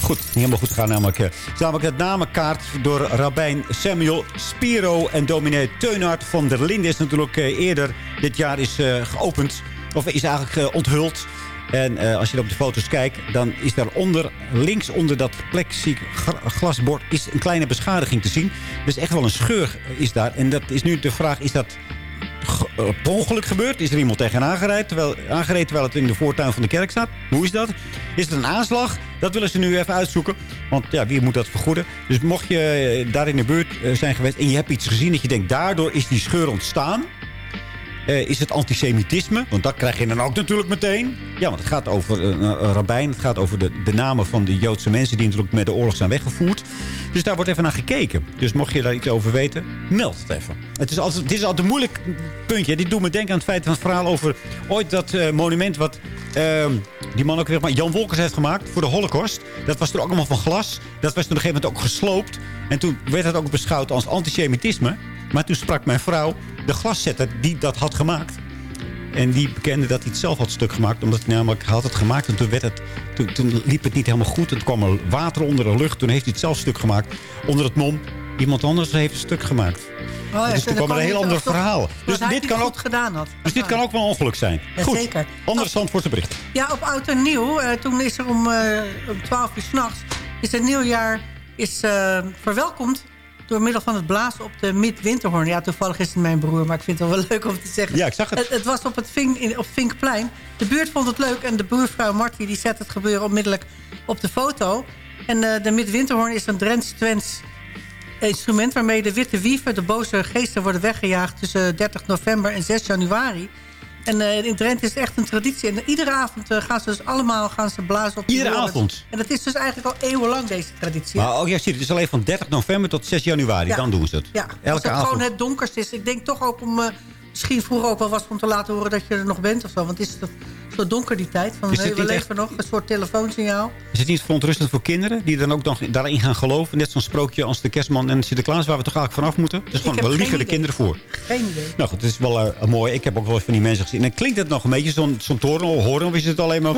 Goed, niet helemaal goed gegaan namelijk. Het is namelijk het namenkaart door rabbijn Samuel Spiro en dominee Teunhard van der Linde is natuurlijk uh, eerder dit jaar is geopend. Of is eigenlijk onthuld. En uh, als je op de foto's kijkt, dan is daaronder, links onder dat plexiglasbord, is een kleine beschadiging te zien. Dus echt wel een scheur is daar. En dat is nu de vraag, is dat uh, per ongeluk gebeurd? Is er iemand tegenaan aangereden terwijl, aangereden terwijl het in de voortuin van de kerk staat? Hoe is dat? Is het een aanslag? Dat willen ze nu even uitzoeken. Want ja, wie moet dat vergoeden? Dus mocht je uh, daar in de buurt zijn geweest en je hebt iets gezien dat je denkt, daardoor is die scheur ontstaan... Uh, is het antisemitisme? Want dat krijg je dan ook natuurlijk meteen. Ja, want het gaat over uh, een rabbijn. Het gaat over de, de namen van de Joodse mensen... die natuurlijk met de oorlog zijn weggevoerd. Dus daar wordt even naar gekeken. Dus mocht je daar iets over weten, meld het even. Het is altijd, het is altijd een moeilijk puntje. Dit doet me denken aan het feit van het verhaal over... ooit dat uh, monument wat die man ook weer... Maar Jan Wolkers heeft gemaakt voor de holocaust. Dat was toen ook allemaal van glas. Dat was toen op een gegeven moment ook gesloopt. En toen werd het ook beschouwd als antisemitisme. Maar toen sprak mijn vrouw de glaszetter die dat had gemaakt. En die bekende dat hij het zelf had stuk gemaakt. Omdat hij namelijk had het gemaakt. En toen, werd het, toen, toen liep het niet helemaal goed. En toen kwam er water onder de lucht. Toen heeft hij het zelf stuk gemaakt. Onder het mom. Iemand anders heeft het stuk gemaakt. Oh, ja, dus toen kwam er een heel ander verhaal. Dus dit kan ook gedaan had. Dus dit kan ook wel een ongeluk zijn. Ja, goed. Zeker. Voor zijn bericht. Ja, op Oud en Nieuw. Uh, toen is er om, uh, om 12 uur s'nachts... is het nieuwjaar is, uh, verwelkomd door middel van het blazen op de midwinterhoorn. Ja, toevallig is het mijn broer, maar ik vind het wel leuk om te zeggen. Ja, ik zag het. Het, het was op het Vink, in, op Vinkplein. De buurt vond het leuk en de buurvrouw Marty die zet het gebeuren onmiddellijk op de foto. En uh, de midwinterhoorn is een Drents-Twents instrument... waarmee de witte wieven, de boze geesten, worden weggejaagd... tussen 30 november en 6 januari. En uh, in Drenthe is het echt een traditie. En iedere avond uh, gaan ze dus allemaal gaan ze blazen op Iedere avond? En dat is dus eigenlijk al eeuwenlang deze traditie. Maar oh, ja, zie, het is alleen van 30 november tot 6 januari. Ja. Dan doen ze het. Ja, Elke als het avond. gewoon het donkerst is. Ik denk toch ook om... Uh, misschien vroeger ook wel was om te laten horen dat je er nog bent of zo. Want het is zo donker die tijd. Van, Is het we leven echt- nog. Een soort telefoonsignaal. Is het niet verontrustend voor kinderen die dan ook dan daarin gaan geloven? Net zo'n sprookje als de kerstman en Sinterklaas waar we toch eigenlijk vanaf moeten? Dus gewoon, we liegen de kinderen voor. Geen idee. Nou goed, het is wel eh, mooi. Ik heb ook wel eens van die mensen gezien. En dan klinkt het nog een beetje zo'n zo'n toren horen. Of is het alleen maar...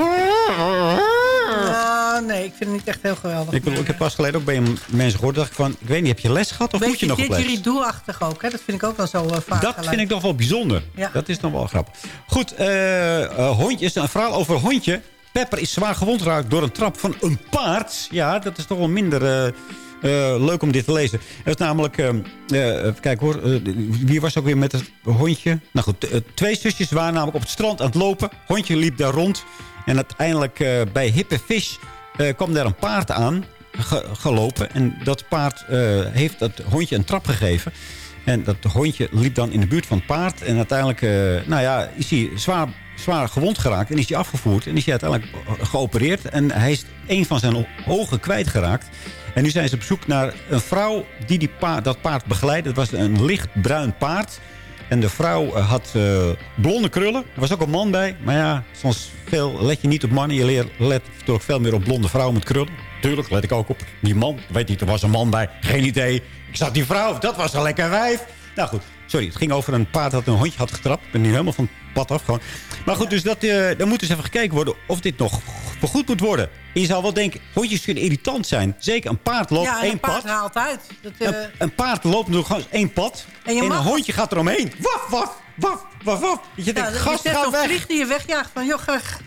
Ah, nee, ik vind het niet echt heel geweldig. Ik, bedoel, ik heb pas geleden ook bij mensen gehoord. dacht ik van, ik weet niet, heb je les gehad of moet je Beetje nog op les? didgeridoo-achtig ook. Hè? Dat vind ik ook wel zo uh, vaak. Dat vind ik toch wel bijzonder. Ja. Dat is dan wel grappig. Goed, eh eh, hondje is een verhaal over een hondje. Pepper is zwaar gewond geraakt door een trap van een paard. Ja, dat is toch wel minder leuk om dit te lezen. Het is namelijk... eh, even kijken hoor. wie was ook weer met het hondje? Nou goed, twee zusjes waren namelijk op het strand aan het lopen. Hondje liep daar rond. En uiteindelijk eh, bij Hippe Fish eh, kwam daar een paard aan. ge- gelopen. En dat paard eh, heeft dat hondje een trap gegeven. En dat hondje liep dan in de buurt van het paard. En uiteindelijk nou ja, is hij zwaar, zwaar gewond geraakt. En is hij afgevoerd. En is hij uiteindelijk geopereerd. En hij is een van zijn ogen kwijtgeraakt. En nu zijn ze op zoek naar een vrouw die, die dat paard begeleidt. Het was een lichtbruin paard. En de vrouw eh, had eh, blonde krullen. Er was ook een man bij. Maar ja, soms veel let je niet op mannen. Je leert, let toch veel meer op blonde vrouwen met krullen. Tuurlijk, let ik ook op die man. Weet niet, er was een man bij. Geen idee. Ik zag die vrouw. Dat was een lekker wijf. Nou goed, sorry. Het ging over een paard dat een hondje had getrapt. Ik ben nu helemaal van pad af gewoon. Maar goed, dus dat, dan moet dus even gekeken worden of dit nog vergoed moet worden. En je zou wel denken, hondjes kunnen irritant zijn. Zeker, een paard loopt ja, en één een paard pad. haalt uit. Dat, eh, Een, een paard loopt nog gewoon één pad. En En, je een hondje gaat eromheen. Waf, waf, waf, waf, waf. Je ja, denkt, gast, net ga weg. vlieg die je wegjaagt van, joh,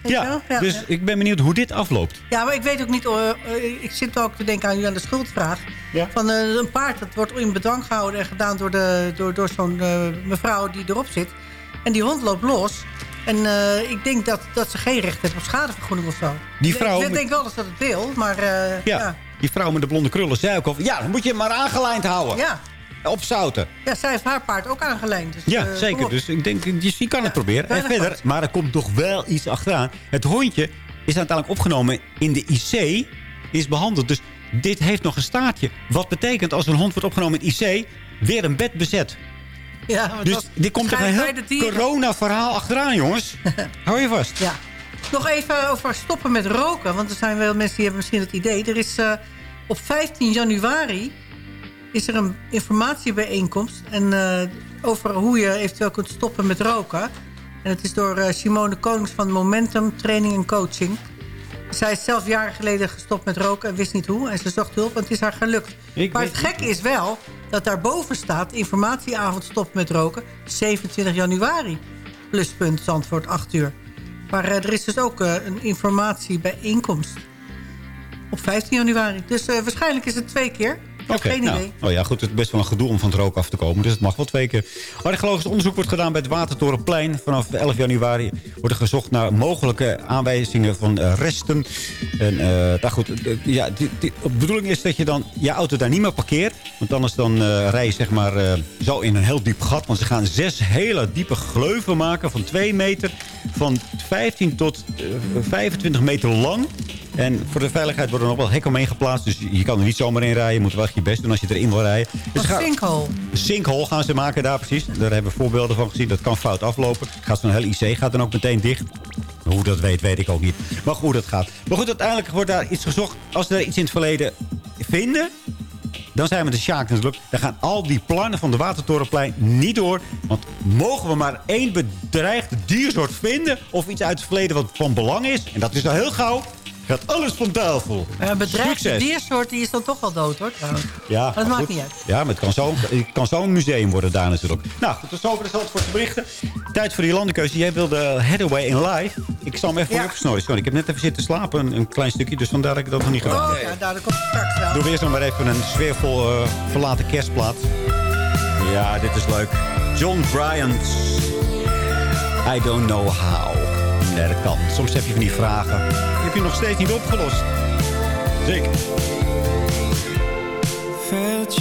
je wel? Ja, dus ja. ik ben benieuwd hoe dit afloopt. Ja, maar ik weet ook niet... eh, ik zit ook te denken aan, aan de schuldvraag. Ja. Van een paard, dat wordt in bedwang gehouden... en gedaan door, de, door, door zo'n mevrouw die erop zit. En die hond loopt los. En eh, ik denk dat, dat ze geen recht heeft op schadevergoeding of zo. Die vrouw Ik denk wel dat ze dat wil, maar... eh, Ja. ja. die vrouw met de blonde krullen zei ook al... Ja, dan moet je hem maar aangelijnd houden. Ja. Opzouten. Ja, zij heeft haar paard ook aangelijnd. Dus, Ja, eh, zeker. Dus ik denk, je kan het proberen. En verder, maar er komt toch wel iets achteraan. Het hondje is uiteindelijk opgenomen in de IC. Is behandeld. Dus dit heeft nog een staartje. Wat betekent als een hond wordt opgenomen in IC... weer een bed bezet. Ja, Dus dat dit komt toch een heel corona-verhaal achteraan, jongens. Hou je vast. Ja. Nog even over stoppen met roken. Want er zijn wel mensen die hebben misschien het idee. Er is eh, op 15 januari is er een informatiebijeenkomst. En, eh, over hoe je eventueel kunt stoppen met roken. En het is door eh, Simone Konings van Momentum Training en Coaching. Zij is zelf jaren geleden gestopt met roken en wist niet hoe. En ze zocht hulp en het is haar gelukt. Ik maar het gekke is wel dat daarboven staat... informatieavond stop met roken, 27 januari. Pluspunt Zandvoort, 8 uur. Maar eh, er is dus ook eh, een informatiebijeenkomst. Op 15 januari. Dus eh, waarschijnlijk is het twee keer. Ik Oké, nou, oh ja, goed, het is best wel een gedoe om van het rook af te komen. Dus het mag wel twee keer. Archeologisch onderzoek wordt gedaan bij het Watertorenplein. Vanaf 11 januari wordt er gezocht naar mogelijke aanwijzingen van eh, resten. En, nou goed, eh, ja, die- die- de bedoeling is dat je dan je auto daar niet meer parkeert. Want anders dan eh, rij je zeg maar eh, zo in een heel diep gat. Want ze gaan zes hele diepe gleuven maken van 2 meter. Van 15 tot eh, 25 meter lang. En voor de veiligheid worden er nog wel hekken omheen geplaatst. Dus je kan er niet zomaar in rijden. Je moet wel echt je best doen als je erin wil rijden. Dus Een sinkhole. sinkhole gaan ze maken daar precies. Daar hebben we voorbeelden van gezien. Dat kan fout aflopen. Gaat zo'n heel IC gaat dan ook meteen dicht. Hoe dat weet, weet ik ook niet. Maar hoe dat gaat. Maar goed, uiteindelijk wordt daar iets gezocht. Als we daar iets in het verleden vinden... dan zijn we de Sjaak natuurlijk. Dan gaan al die plannen van de Watertorenplein niet door. Want mogen we maar één bedreigde diersoort vinden... of iets uit het verleden wat van belang is... en dat is al heel gauw... gaat alles van tafel. Een bedreigde diersoort die is dan toch al dood, hoor. trouwens. Ja, dat maakt goed. niet uit. Ja, maar het kan zo'n kan zo'n museum worden daar natuurlijk. Nou, tot zover de voor te berichten. Tijd voor die landenkeuze. Jij wilde Hathaway in live. Ik zal hem even voor Ja. je opsnorren. Sorry, ik heb net even zitten slapen, een, een klein stukje. Dus vandaar dat ik dat nog niet gedaan Oh heb. ja, daar komt het straks wel. Doe we eerst nog maar even een sfeervol eh, verlaten kerstplaat. Ja, dit is leuk. John Bryant. I don't know how. Nee, dat kan. Soms heb je van die vragen. Heb je nog steeds niet opgelost. Zeker. Felt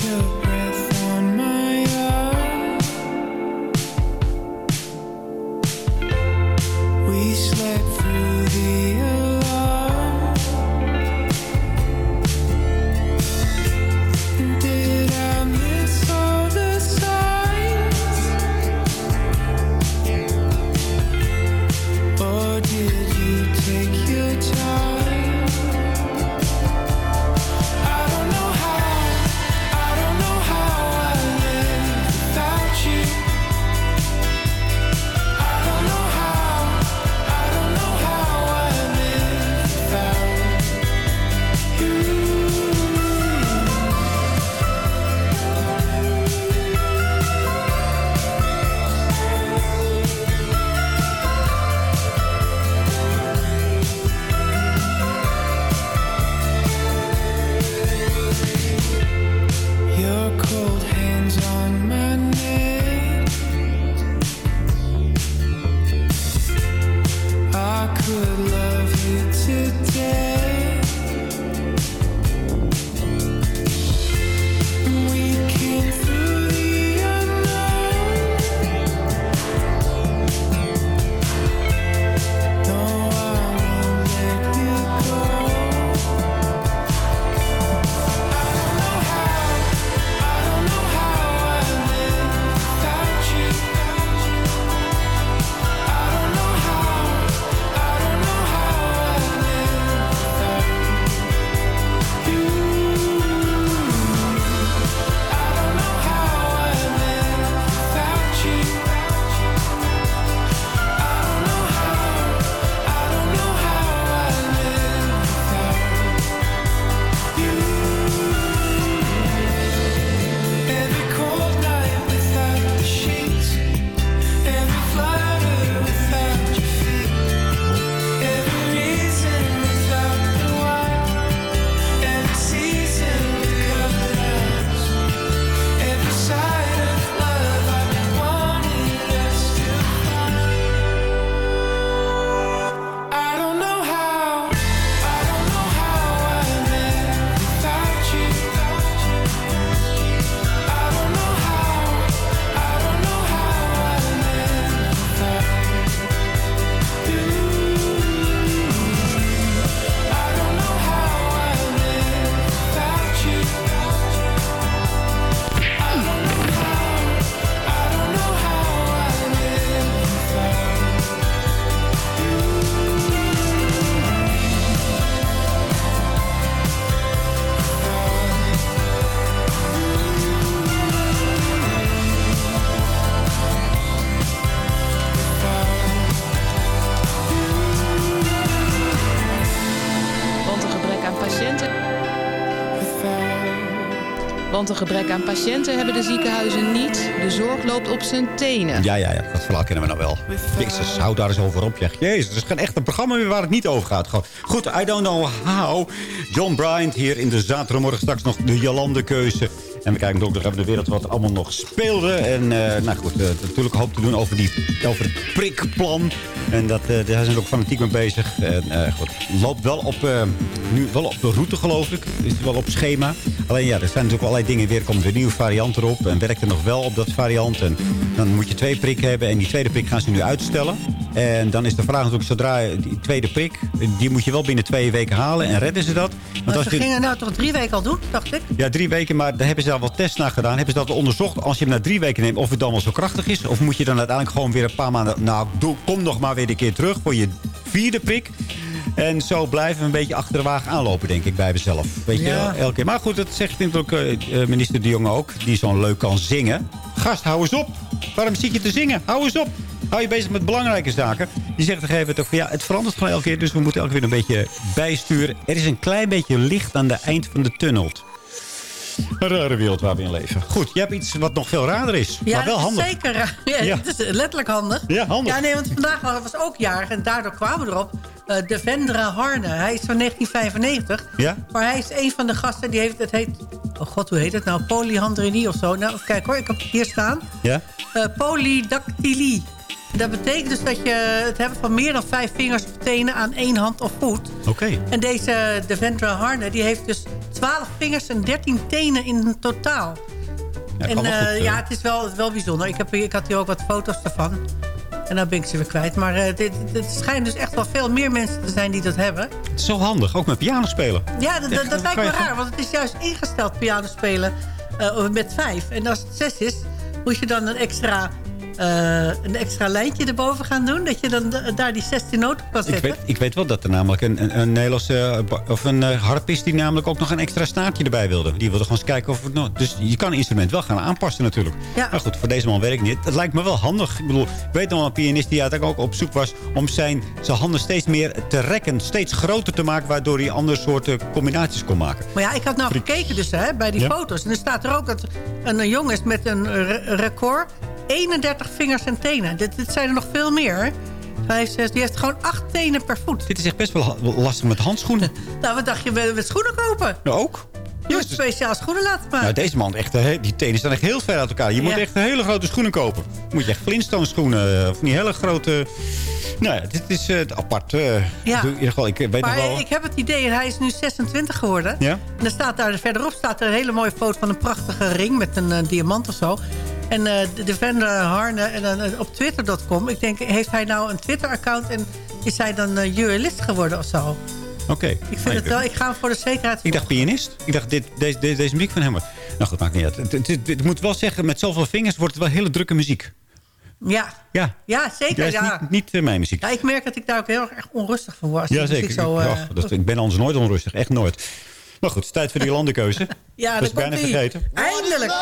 Een gebrek aan patiënten hebben de ziekenhuizen niet. De zorg loopt op zijn tenen. Ja, ja, ja, dat verhaal kennen we nou wel. Jezus, houd daar eens over op. Ja. Jezus, het is geen echt een programma meer waar het niet over gaat. Goed, I don't know how. John Bryant hier in de zaterdagmorgen. Straks nog de Jolande-keuze. En we kijken ook nog even de wereld wat allemaal nog speelde. En uh, nou goed, uh, natuurlijk hoop te doen over, die, over het prikplan. En dat, uh, daar zijn ze ook fanatiek mee bezig. En goed, loopt wel op, nu wel op de route geloof ik. Is wel op schema. Alleen ja, er zijn natuurlijk allerlei dingen weer. Er komt weer een nieuwe variant erop. En werkt er nog wel op dat variant. En dan moet je twee prikken hebben. En die tweede prik gaan ze nu uitstellen. En dan is de vraag natuurlijk, zodra die tweede prik... die moet je wel binnen twee weken halen. En redden ze dat? Want maar ze gingen nou toch drie weken al doen, dacht ik? Ja, drie weken. Maar daar hebben ze al wat tests naar gedaan. Hebben ze dat onderzocht als je hem na drie weken neemt... of het dan wel zo krachtig is? Of moet je dan uiteindelijk gewoon weer een paar maanden... nou, doe, kom nog maar weer een keer terug voor je vierde prik. En zo blijven we een beetje achter de wagen aanlopen, denk ik, bij mezelf. Weet je, elke keer. Maar goed, dat zegt natuurlijk uh, minister De Jonge ook. Die zo leuk kan zingen. Gast, hou eens op. Waarom zit je te zingen? Hou eens op. Hou je bezig met belangrijke zaken. Die zegt op een gegeven moment ook van ja, het verandert gewoon elke keer. Dus we moeten elke keer een beetje bijsturen. Er is een klein beetje licht aan de eind van de tunnel. Een rare wereld waar we in leven. Goed, je hebt iets wat nog veel raarder is. Ja, maar wel handig. zeker raar. Ja, Ja. Het is letterlijk handig. Ja, handig. Ja, nee, want vandaag was ook jarig en daardoor kwamen we erop. eh Devendra Harne. Hij is van 1995. Ja? Maar hij is een van de gasten die heeft... Het heet, oh god, hoe heet het nou? Polyandrinie of zo. Nou, kijk hoor, ik heb het hier staan. Ja? Eh polydactylie. Dat betekent dus dat je het hebben van meer dan vijf vingers of tenen aan één hand of voet. Oké. En deze Devendra Harne, die heeft dus 12 vingers en 13 tenen in totaal. Ja, en kan wel eh, ja, het is wel, wel bijzonder. Ik, heb, ik had hier ook wat foto's ervan. En nou ben ik ze weer kwijt. Maar dit, het schijnt dus echt wel veel meer mensen te zijn die dat hebben. Het is zo handig, ook met piano spelen. Ja, dat, dat, lijkt me raar. Want het is juist ingesteld piano spelen met vijf. En als het zes is, moet je dan een extra, eh, een extra lijntje erboven gaan doen. Dat je dan da- daar die 16 noten op kan Ik zetten. weet, ik weet wel dat er namelijk een, een, een Nederlandse... eh, of een eh, harpist die namelijk ook nog een extra snaartje erbij wilde. Die wilde gewoon eens kijken of het nog... Dus je kan een instrument wel gaan aanpassen natuurlijk. Ja. Maar goed, voor deze man werkt niet. Het lijkt me wel handig. Ik bedoel, ik weet nog wel een pianist die uiteindelijk ook op zoek was... om zijn, zijn handen steeds meer te rekken. Steeds groter te maken, waardoor hij andere soorten combinaties kon maken. Maar ja, ik had nou gekeken dus hè, bij die Ja. foto's. En er staat er ook dat een, een jongen is met een re- record 31 vingers en tenen. Dit, dit zijn er nog veel meer. Hij heeft, die heeft gewoon acht tenen per voet. Dit is echt best wel lastig met handschoenen. Nou, wat dacht je met schoenen kopen? Nou, ook. Je moet speciaal schoenen laten maken. Nou, deze man, echt, eh, die tenen staan echt heel ver uit elkaar. Je moet Ja. echt hele grote schoenen kopen. moet je echt Flintstone schoenen. eh, Of die hele grote... Nou ja, dit is eh, apart. eh. Ja. In ieder geval, ik weet nog maar wel... ik heb het idee, hij is nu 26 geworden. Ja? En er staat daar, verderop staat er een hele mooie foto van een prachtige ring met een diamant of zo. En de Defender Harne en op twitter.com. Ik denk, heeft hij nou een Twitter-account en is hij dan eh journalist geworden of zo? Oké. Ik vind het wel, ik ga hem voor de zekerheid... Ik dacht pianist. Ik dacht, dit, deze, deze, deze muziek van hem. Nou goed, maakt niet uit. Het, het, het- ik moet wel zeggen, met zoveel vingers wordt het wel hele drukke muziek. Ja, Ja, ja zeker. dat is Ja. niet, niet eh, mijn muziek. Ja, ik merk dat ik daar ook heel erg onrustig van word. Als die Ja, zeker. Zo, ik, eh, ach, dat, ik ben anders nooit onrustig. Echt nooit. Maar goed, het is tijd voor die landenkeuze. ja, dat is daar bijna vergeten. Eindelijk.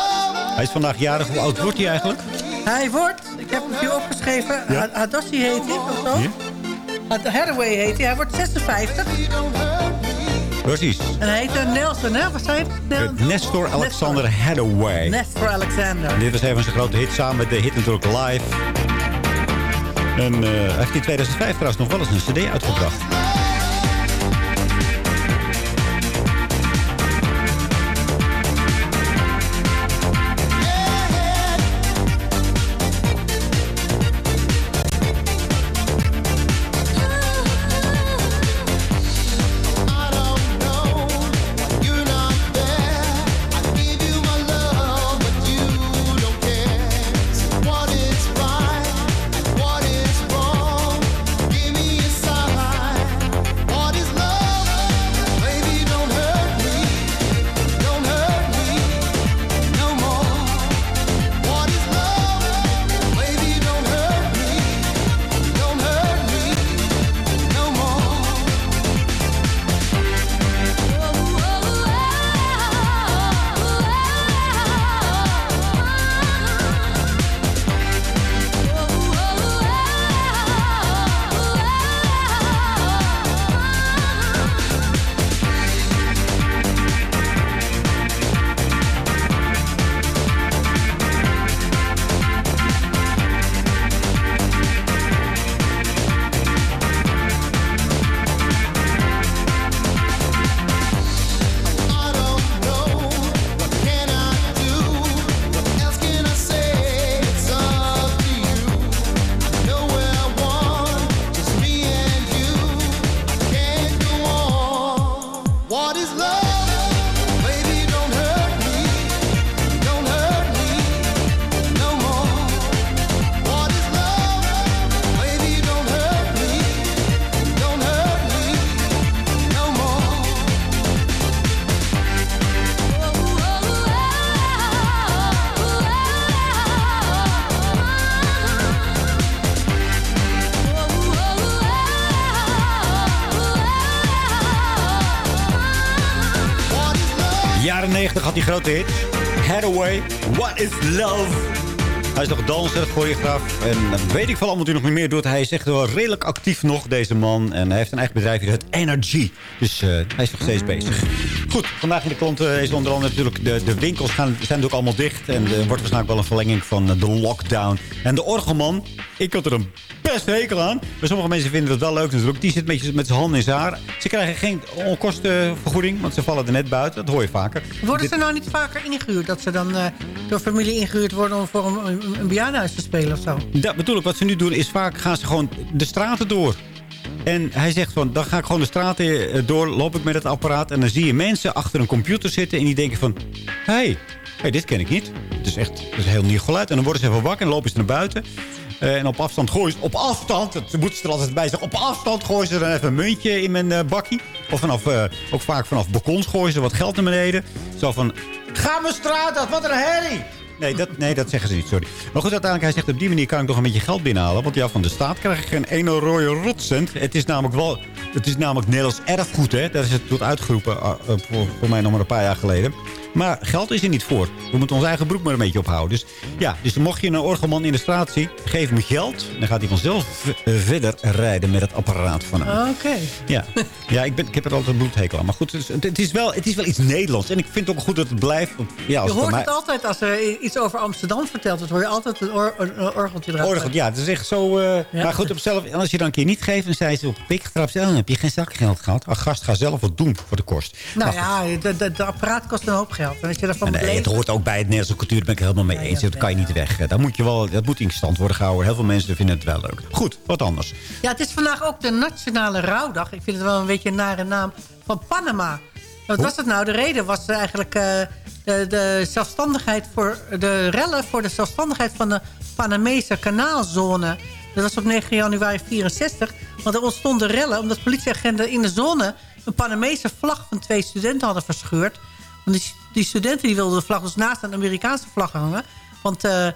Hij is vandaag jarig. Hoe oud wordt hij eigenlijk? Hij wordt, ik heb hem hier opgeschreven, Hadassi heet hij, of zo. Hathaway heet hij, hij wordt 56. Precies. En hij heet eh, Nelson, hè? Wat zei je? Nel- Eh, Nestor Alexander Hathaway. Nestor Alexander. En dit was een van zijn grote hits samen met de hit natuurlijk live. En eh, hij heeft in 2005 trouwens nog wel eens een cd uitgebracht. 92 had hij grote hit. Hathaway, What is Love? Hij is nog danser, choreograaf. En eh, weet ik veel hij nog meer doet. Hij is echt wel redelijk actief nog, deze man. En hij heeft een eigen bedrijf, het Energy. Dus eh, hij is nog steeds bezig. Goed, vandaag in de klant uh, is onder andere natuurlijk... De, de winkels gaan, zijn natuurlijk allemaal dicht. En er wordt waarschijnlijk wel een verlenging van de lockdown. En de orgelman, ik had er een best hekel aan. Maar sommige mensen vinden het wel leuk natuurlijk. Die zit beetje met zijn handen in zijn haar. Ze krijgen geen onkostenvergoeding, want ze vallen er net buiten. Dat hoor je vaker. Worden ze nou niet vaker ingehuurd? Dat ze dan door familie ingehuurd worden om voor een, een bejaardenhuis te spelen of zo? Dat bedoel ik. Wat ze nu doen is vaak gaan ze gewoon de straten door. En hij zegt van, dan ga ik gewoon de straten door, loop ik met het apparaat... en dan zie je mensen achter een computer zitten en die denken van... hé, hey, hey, dit ken ik niet. Het is echt het is een heel nieuw geluid. En dan worden ze even wakker en lopen ze naar buiten... Uh, en op afstand gooien ze... Op afstand, dat moeten ze er altijd bij zeggen. Op afstand gooien ze dan even een muntje in mijn uh, bakkie. Of vanaf, ook vaak vanaf balkons gooien ze wat geld naar beneden. Zo van... Ga mijn straat af, wat een herrie! Nee dat, nee, dat zeggen ze niet, sorry. Maar goed, uiteindelijk, hij zegt op die manier kan ik nog een beetje geld binnenhalen. Want ja, van de staat krijg ik geen ene rode rotcent. Het is namelijk wel... Het is namelijk Nederlands erfgoed, hè. Daar is het tot uitgeroepen uh, voor, voor mij nog maar een paar jaar geleden. Maar geld is er niet voor. We moeten ons eigen broek maar een beetje ophouden. Dus ja, dus mocht je een orgelman in de straat zien, geef hem geld. Dan gaat hij vanzelf verder rijden met het apparaat van hem. Oké. Okay. Ja, ja ik, ben, ik heb er altijd een bloedhekel aan. Maar goed, het is, het, is wel, het is wel iets Nederlands. En ik vind het ook goed dat het blijft. Ja, als je hoort het, het altijd als er iets over Amsterdam verteld wordt. hoor je altijd een, or, een orgeltje eruit. Orgel, ja, het is echt zo... Uh, ja. Maar goed, op zelf, als je dan een keer niet geeft, dan zei ze op pik getrapt. Dan heb je geen zakgeld gehad. Ach, gast, ga zelf wat doen voor de kost. Nou ja, de apparaat kost een hoop geld. En als je daarvan nee, het hoort ook bij het Nederlandse cultuur. Daar ben ik helemaal mee eens. dat kan je niet weg. Dat moet, je wel, dat moet in stand worden gehouden. Heel veel mensen vinden het wel leuk. Goed, wat anders. Ja, het is vandaag ook de Nationale Rouwdag. Ik vind het wel een beetje een nare naam van Panama. Wat was het nou? De reden was eigenlijk uh, de, de, zelfstandigheid voor de rellen voor de zelfstandigheid van de Panamese kanaalzone. Dat was op 9 januari 64. Want er ontstonden rellen omdat politieagenten in de zone een Panamese vlag van twee studenten hadden verscheurd. Want die, die, studenten die wilden de vlag dus naast een Amerikaanse vlag hangen. Want uh,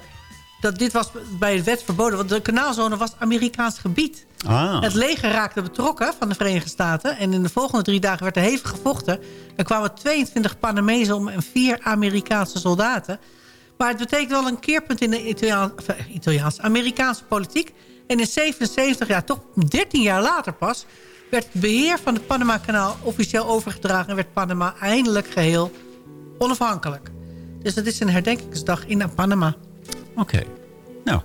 dat, dit was bij de wet verboden. Want de kanaalzone was Amerikaans gebied. Ah. Het leger raakte betrokken van de Verenigde Staten. En in de volgende drie dagen werd er hevig gevochten. Er kwamen 22 Panamezen om en vier Amerikaanse soldaten. Maar het betekent wel een keerpunt in de Italiaans, Italiaans Amerikaanse politiek. En in 77, ja toch 13 jaar later pas werd het beheer van het Panama-kanaal officieel overgedragen... en werd Panama eindelijk geheel onafhankelijk. Dus het is een herdenkingsdag in Panama. Oké. Okay. Nou.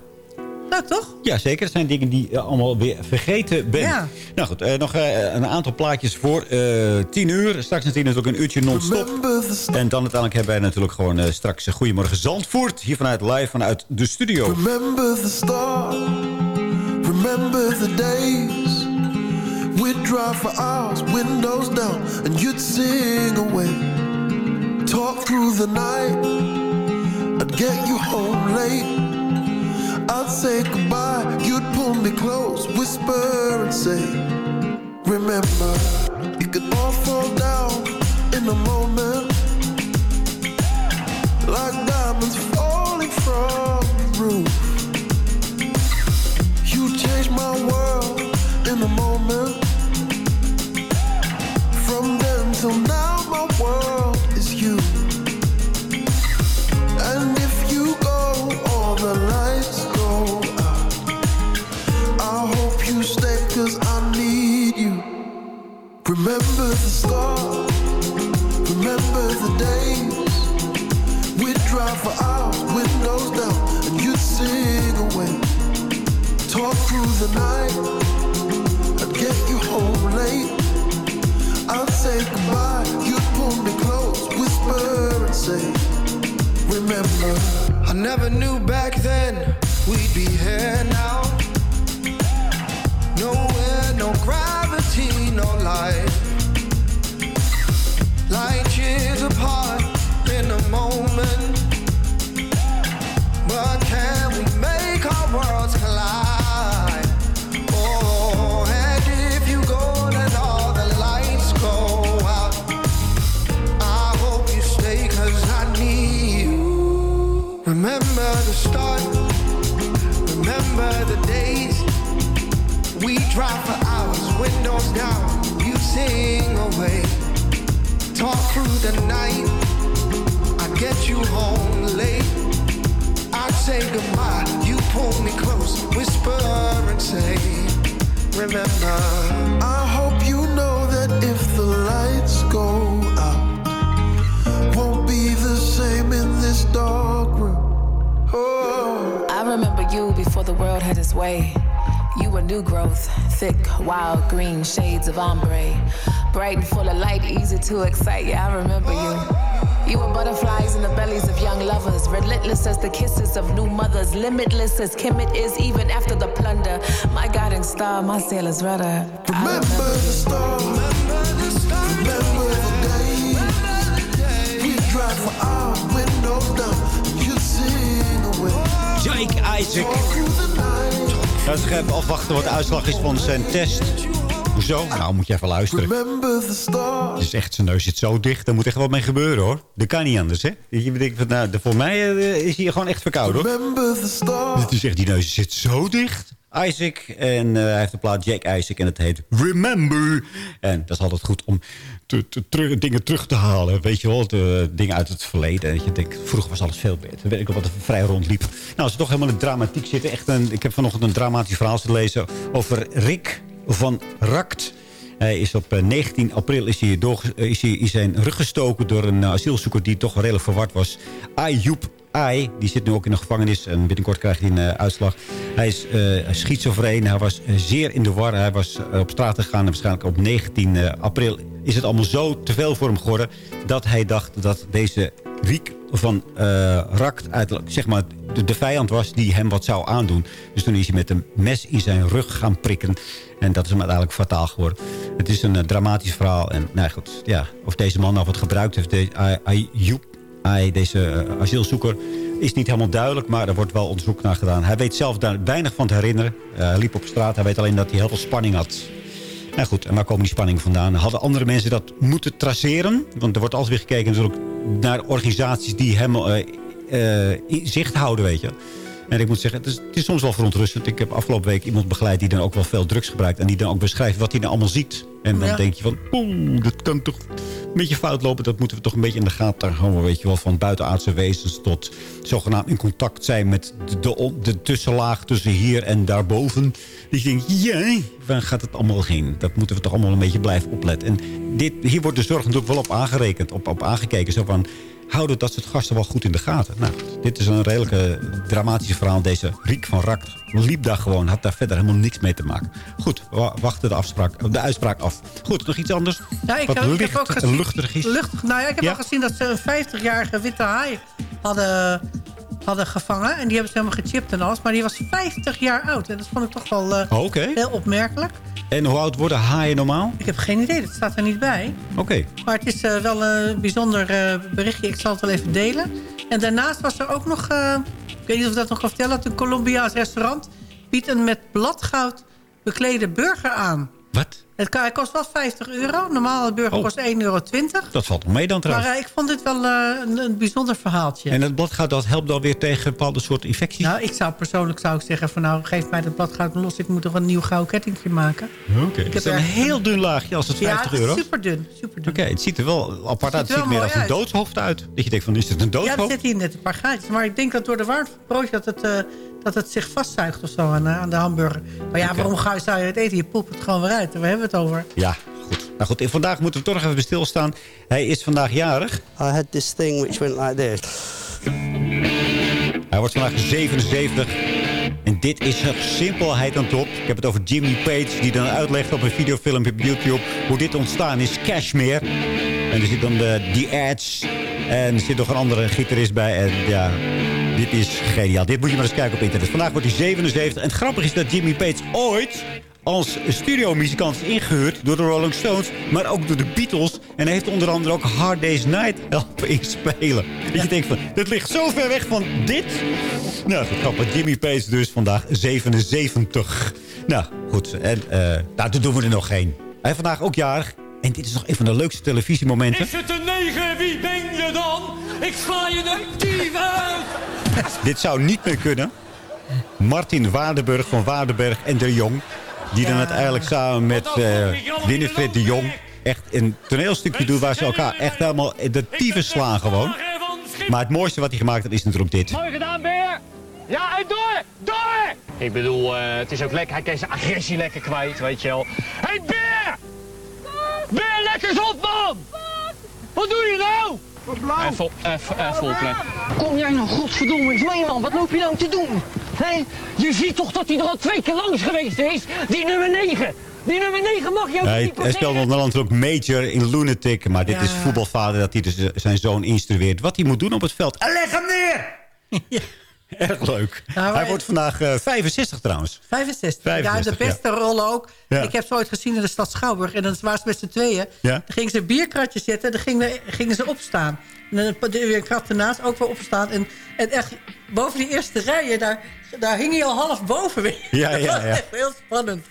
Nou, toch? Ja, zeker. Dat zijn dingen die uh, allemaal weer vergeten ben. Ja. Nou goed, uh, nog uh, een aantal plaatjes voor tien uur. Straks natuurlijk een uurtje non-stop. En dan uiteindelijk hebben wij natuurlijk gewoon straks Goedemorgen Zandvoort. Hier vanuit live vanuit de studio. Remember the start. Remember the days. We'd drive for hours, windows down, and you'd sing away. Talk through the night, I'd get you home late. I'd say goodbye, you'd pull me close, whisper and say, Remember, it could all fall down in a moment, like diamonds falling from the roof. You changed my world of new mothers, limitless as Kemet is even after the plunder. My guiding star, my sailor's rudder. Remember the stars. Remember the days. We drive for our windows down. You'd sing away. Jake Isaac. Nou, gaan even afwachten wat de uitslag is van zijn test. Hoezo? Nou, moet je even luisteren. Remember the stars. Het is echt, zijn neus zit zo dicht. Daar moet echt wat mee gebeuren, hoor. Dat kan niet anders, hè? Je denkt van, nou, voor mij eh, is hij gewoon echt verkouden, hoor. Remember the stars. Het is echt, die neus zit zo dicht. Isaac. En eh, hij heeft de plaat Jack Isaac. En het heet Remember. En dat is altijd goed om te, dingen terug te halen. Weet je wel, de, dingen uit het verleden. Dat je denkt, vroeger was alles veel beter. Weet ik wat er vrij rondliep. Nou, als we toch helemaal in de dramatiek zitten. Echt een, ik heb vanochtend een dramatisch verhaal te lezen over Rick van Rakt. Hij is op eh, 19 april is hij doorge- eh, is hij in zijn rug gestoken door een eh, asielzoeker die toch redelijk verward was. Ayoub Ai, die zit nu ook in de gevangenis en binnenkort krijgt hij een eh, uitslag. Hij is eh schizofreen, hij was eh, zeer in de war. Hij was eh, op straat gegaan en waarschijnlijk op 19 eh, april is het allemaal zo te veel voor hem geworden... dat hij dacht dat deze Riek van eh, Rakt eigenlijk zeg maar, de, vijand was die hem wat zou aandoen. Dus toen is hij met een mes in zijn rug gaan prikken. En dat is hem uiteindelijk fataal geworden. Het is een eh, dramatisch verhaal. En nou goed, ja, of deze man nou wat gebruikt heeft, deze Ay- Ayoub, Ay, deze eh, asielzoeker, is niet helemaal duidelijk. Maar er wordt wel onderzoek naar gedaan. Hij weet zelf daar weinig van te herinneren. Eh, hij liep op straat, hij weet alleen dat hij heel veel spanning had. Nou goed, en waar komen die spanningen vandaan? Hadden andere mensen dat moeten traceren? Want er wordt altijd weer gekeken natuurlijk naar organisaties die hem eh, in zicht houden, weet je. En ik moet zeggen, het is, het is soms wel verontrustend. Ik heb afgelopen week iemand begeleid die dan ook wel veel drugs gebruikt. En die dan ook beschrijft wat hij nou allemaal ziet. En dan Ja. denk je van, oeh, dat kan toch een beetje fout lopen. Dat moeten we toch een beetje in de gaten houden. Weet je wel, van buitenaardse wezens tot zogenaamd in contact zijn met de, de, tussenlaag tussen hier en daarboven. Je denkt, ja, waar gaat het allemaal heen? Dat moeten we toch allemaal een beetje blijven opletten. En dit, hier wordt de zorg natuurlijk wel op aangerekend, op, op aangekeken. Zo van, houden dat soort gasten wel goed in de gaten. Nou, dit is een redelijke dramatische verhaal. Deze Riek van Rakt liep daar gewoon, had daar verder helemaal niks mee te maken. Goed, we wachten de, afspraak, de uitspraak af. Goed, nog iets anders? Ja, ik, Wat heb- ik heb licht, ook gezien, luchtig is? Luchtig, nou ja, ik heb Ja? al gezien dat ze een 50-jarige witte haai hadden, hadden gevangen. En die hebben ze helemaal gechipt en alles. Maar die was 50 jaar oud. En dat vond ik toch wel eh, Oh, heel opmerkelijk. En hoe oud worden haaien normaal? Ik heb geen idee, dat staat er niet bij. Oké. Maar het is eh, wel een bijzonder eh, berichtje. Ik zal het wel even delen. En daarnaast was er ook nog... ik weet niet of ik dat nog kan vertellen... dat een Colombiaans restaurant biedt een met bladgoud beklede burger aan. Wat? Het kost wel 50 euro. Normaal, de burger Oh. kost 1,20 euro. Dat valt nog mee dan Maar trouwens. eh, ik vond dit wel eh, een, een bijzonder verhaaltje. En het bladgoud dat helpt dan weer tegen bepaalde soorten infecties? Nou, ik zou persoonlijk zou ik zeggen van nou, geef mij dat bladgoud los. Ik moet toch een nieuw gouden kettingje maken. Oké. Het is een er- heel dun laagje als het 50 ja, het euro. is super dun. Super dun. Oké, het ziet er wel apart uit. Het er ziet wel meer als een uit. doodshoofd uit. Dat je denkt van, is dit een Ja, er zitten hier net een paar gaatjes. Maar ik denk dat door de warmte het broodje dat het, eh, dat het zich vastzuigt of zo aan, eh, aan de hamburger. Maar ja, waarom ga je, zou je het eten? Je poept het gewoon weer uit. Waar hebben we het over? Ja, goed. Nou goed, vandaag moeten we toch nog even stilstaan. Hij is vandaag jarig. I had this thing which went like this. Hij wordt vandaag 77. En dit is er simpelheid aan top. Ik heb het over Jimmy Page, die dan uitlegt op een videofilm op YouTube... hoe dit ontstaan is, Cashmere. En er zit dan de The Edge. En er zit nog een andere gitarist bij. En ja, dit is geniaal. Dit moet je maar eens kijken op internet. Vandaag wordt hij 77. En het grappige is dat Jimmy Page ooit als studiomuzikant is ingehuurd door de Rolling Stones, maar ook door de Beatles. En hij heeft onder andere ook Hard Day's Night helpen inspelen. Dat je denkt van, dit ligt zo ver weg van dit. Nou, dat grappig. Jimmy Page dus vandaag 77. Nou, goed. En uh, nou, toen doen we er nog geen. Hij is vandaag ook jarig. En dit is nog een van de leukste televisiemomenten. Is het een negen? Wie ben je dan? Ik sla je een dief uit! dit zou niet meer kunnen. Martin Waardenburg van Waardenberg en de Jong. Die dan uiteindelijk samen met uh, Winifred de Jong echt een toneelstukje doen... waar ze elkaar echt helemaal de tyfus slaan gewoon. Maar het mooiste wat hij gemaakt heeft is natuurlijk dit. Mooi gedaan, Beer! Ja, en door! Door! Ik bedoel, eh, het is ook lekker. Hij kan zijn agressie lekker kwijt, weet je wel. Hé, hey, Beer! Beer, lekker eens op, man! Wat doe je nou? Even, even, even opletten. Kom jij nou godverdomme eens mee, man? Wat loop je nou te doen? Hé, je ziet toch dat hij er al twee keer langs geweest is? Die nummer 9. Die nummer 9 mag je ook Hij, hij niet passeren. speelt onder andere ook major in Lunatic. Maar dit Ja. is voetbalvader dat hij dus eh, zijn zoon instrueert. Wat hij moet doen op het veld. En leg hem neer! Erg leuk. Nou, hij maar- wordt vandaag eh, 65 trouwens. 65. 65, ja, de beste rollen ook. Ja. Ik heb ze ooit gezien in de stad Schouwburg. En dan waren ze met z'n tweeën. Dan gingen ze een bierkratje zetten. Dan gingen, gingen ze opstaan. En weer een ernaast ook weer opstaan. En, en echt boven die eerste rijen, daar, daar hing hij al half boven weer. Ja, ja, Dat was ja. echt heel spannend.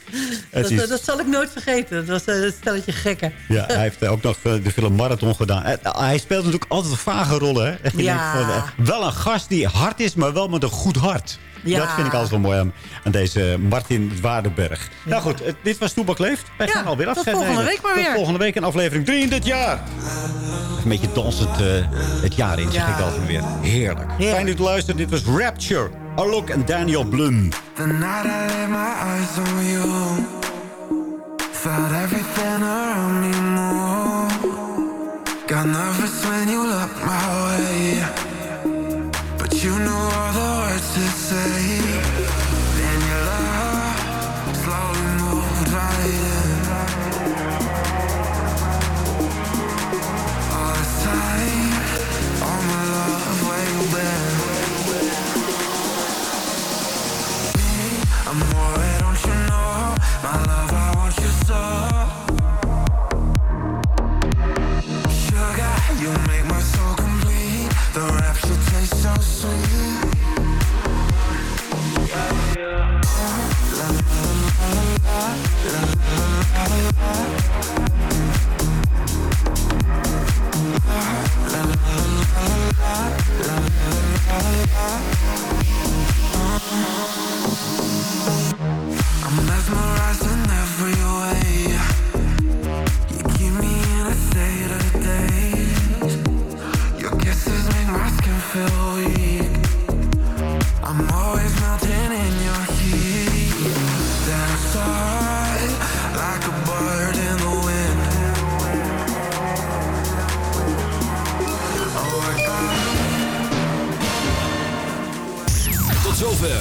Dat, is- dat zal ik nooit vergeten. Dat was eh, een stelletje gekken. Ja, hij heeft eh, ook nog eh, de film Marathon gedaan. Eh, hij speelt natuurlijk altijd vage rollen. Hè? Ja. van, eh, wel een gast die hard is, maar wel met een goed hart. Ja. Dat vind ik altijd wel mooi aan, aan deze Martin Waardenberg. Nou goed, dit was Toebak Leeft. Wij Ja, gaan alweer tot afscheid volgende nemen. week maar Tot weer. volgende week in aflevering 3 in dit jaar. Een beetje dansend eh, het jaar in, zeg Ja. ik altijd weer. Heerlijk. Fijn dat u luistert. Dit was Rapture. Alok en Daniel Blum. The night I laid my eyes on you Felt everything around me move Got nervous when you looked my way la, la, la, la.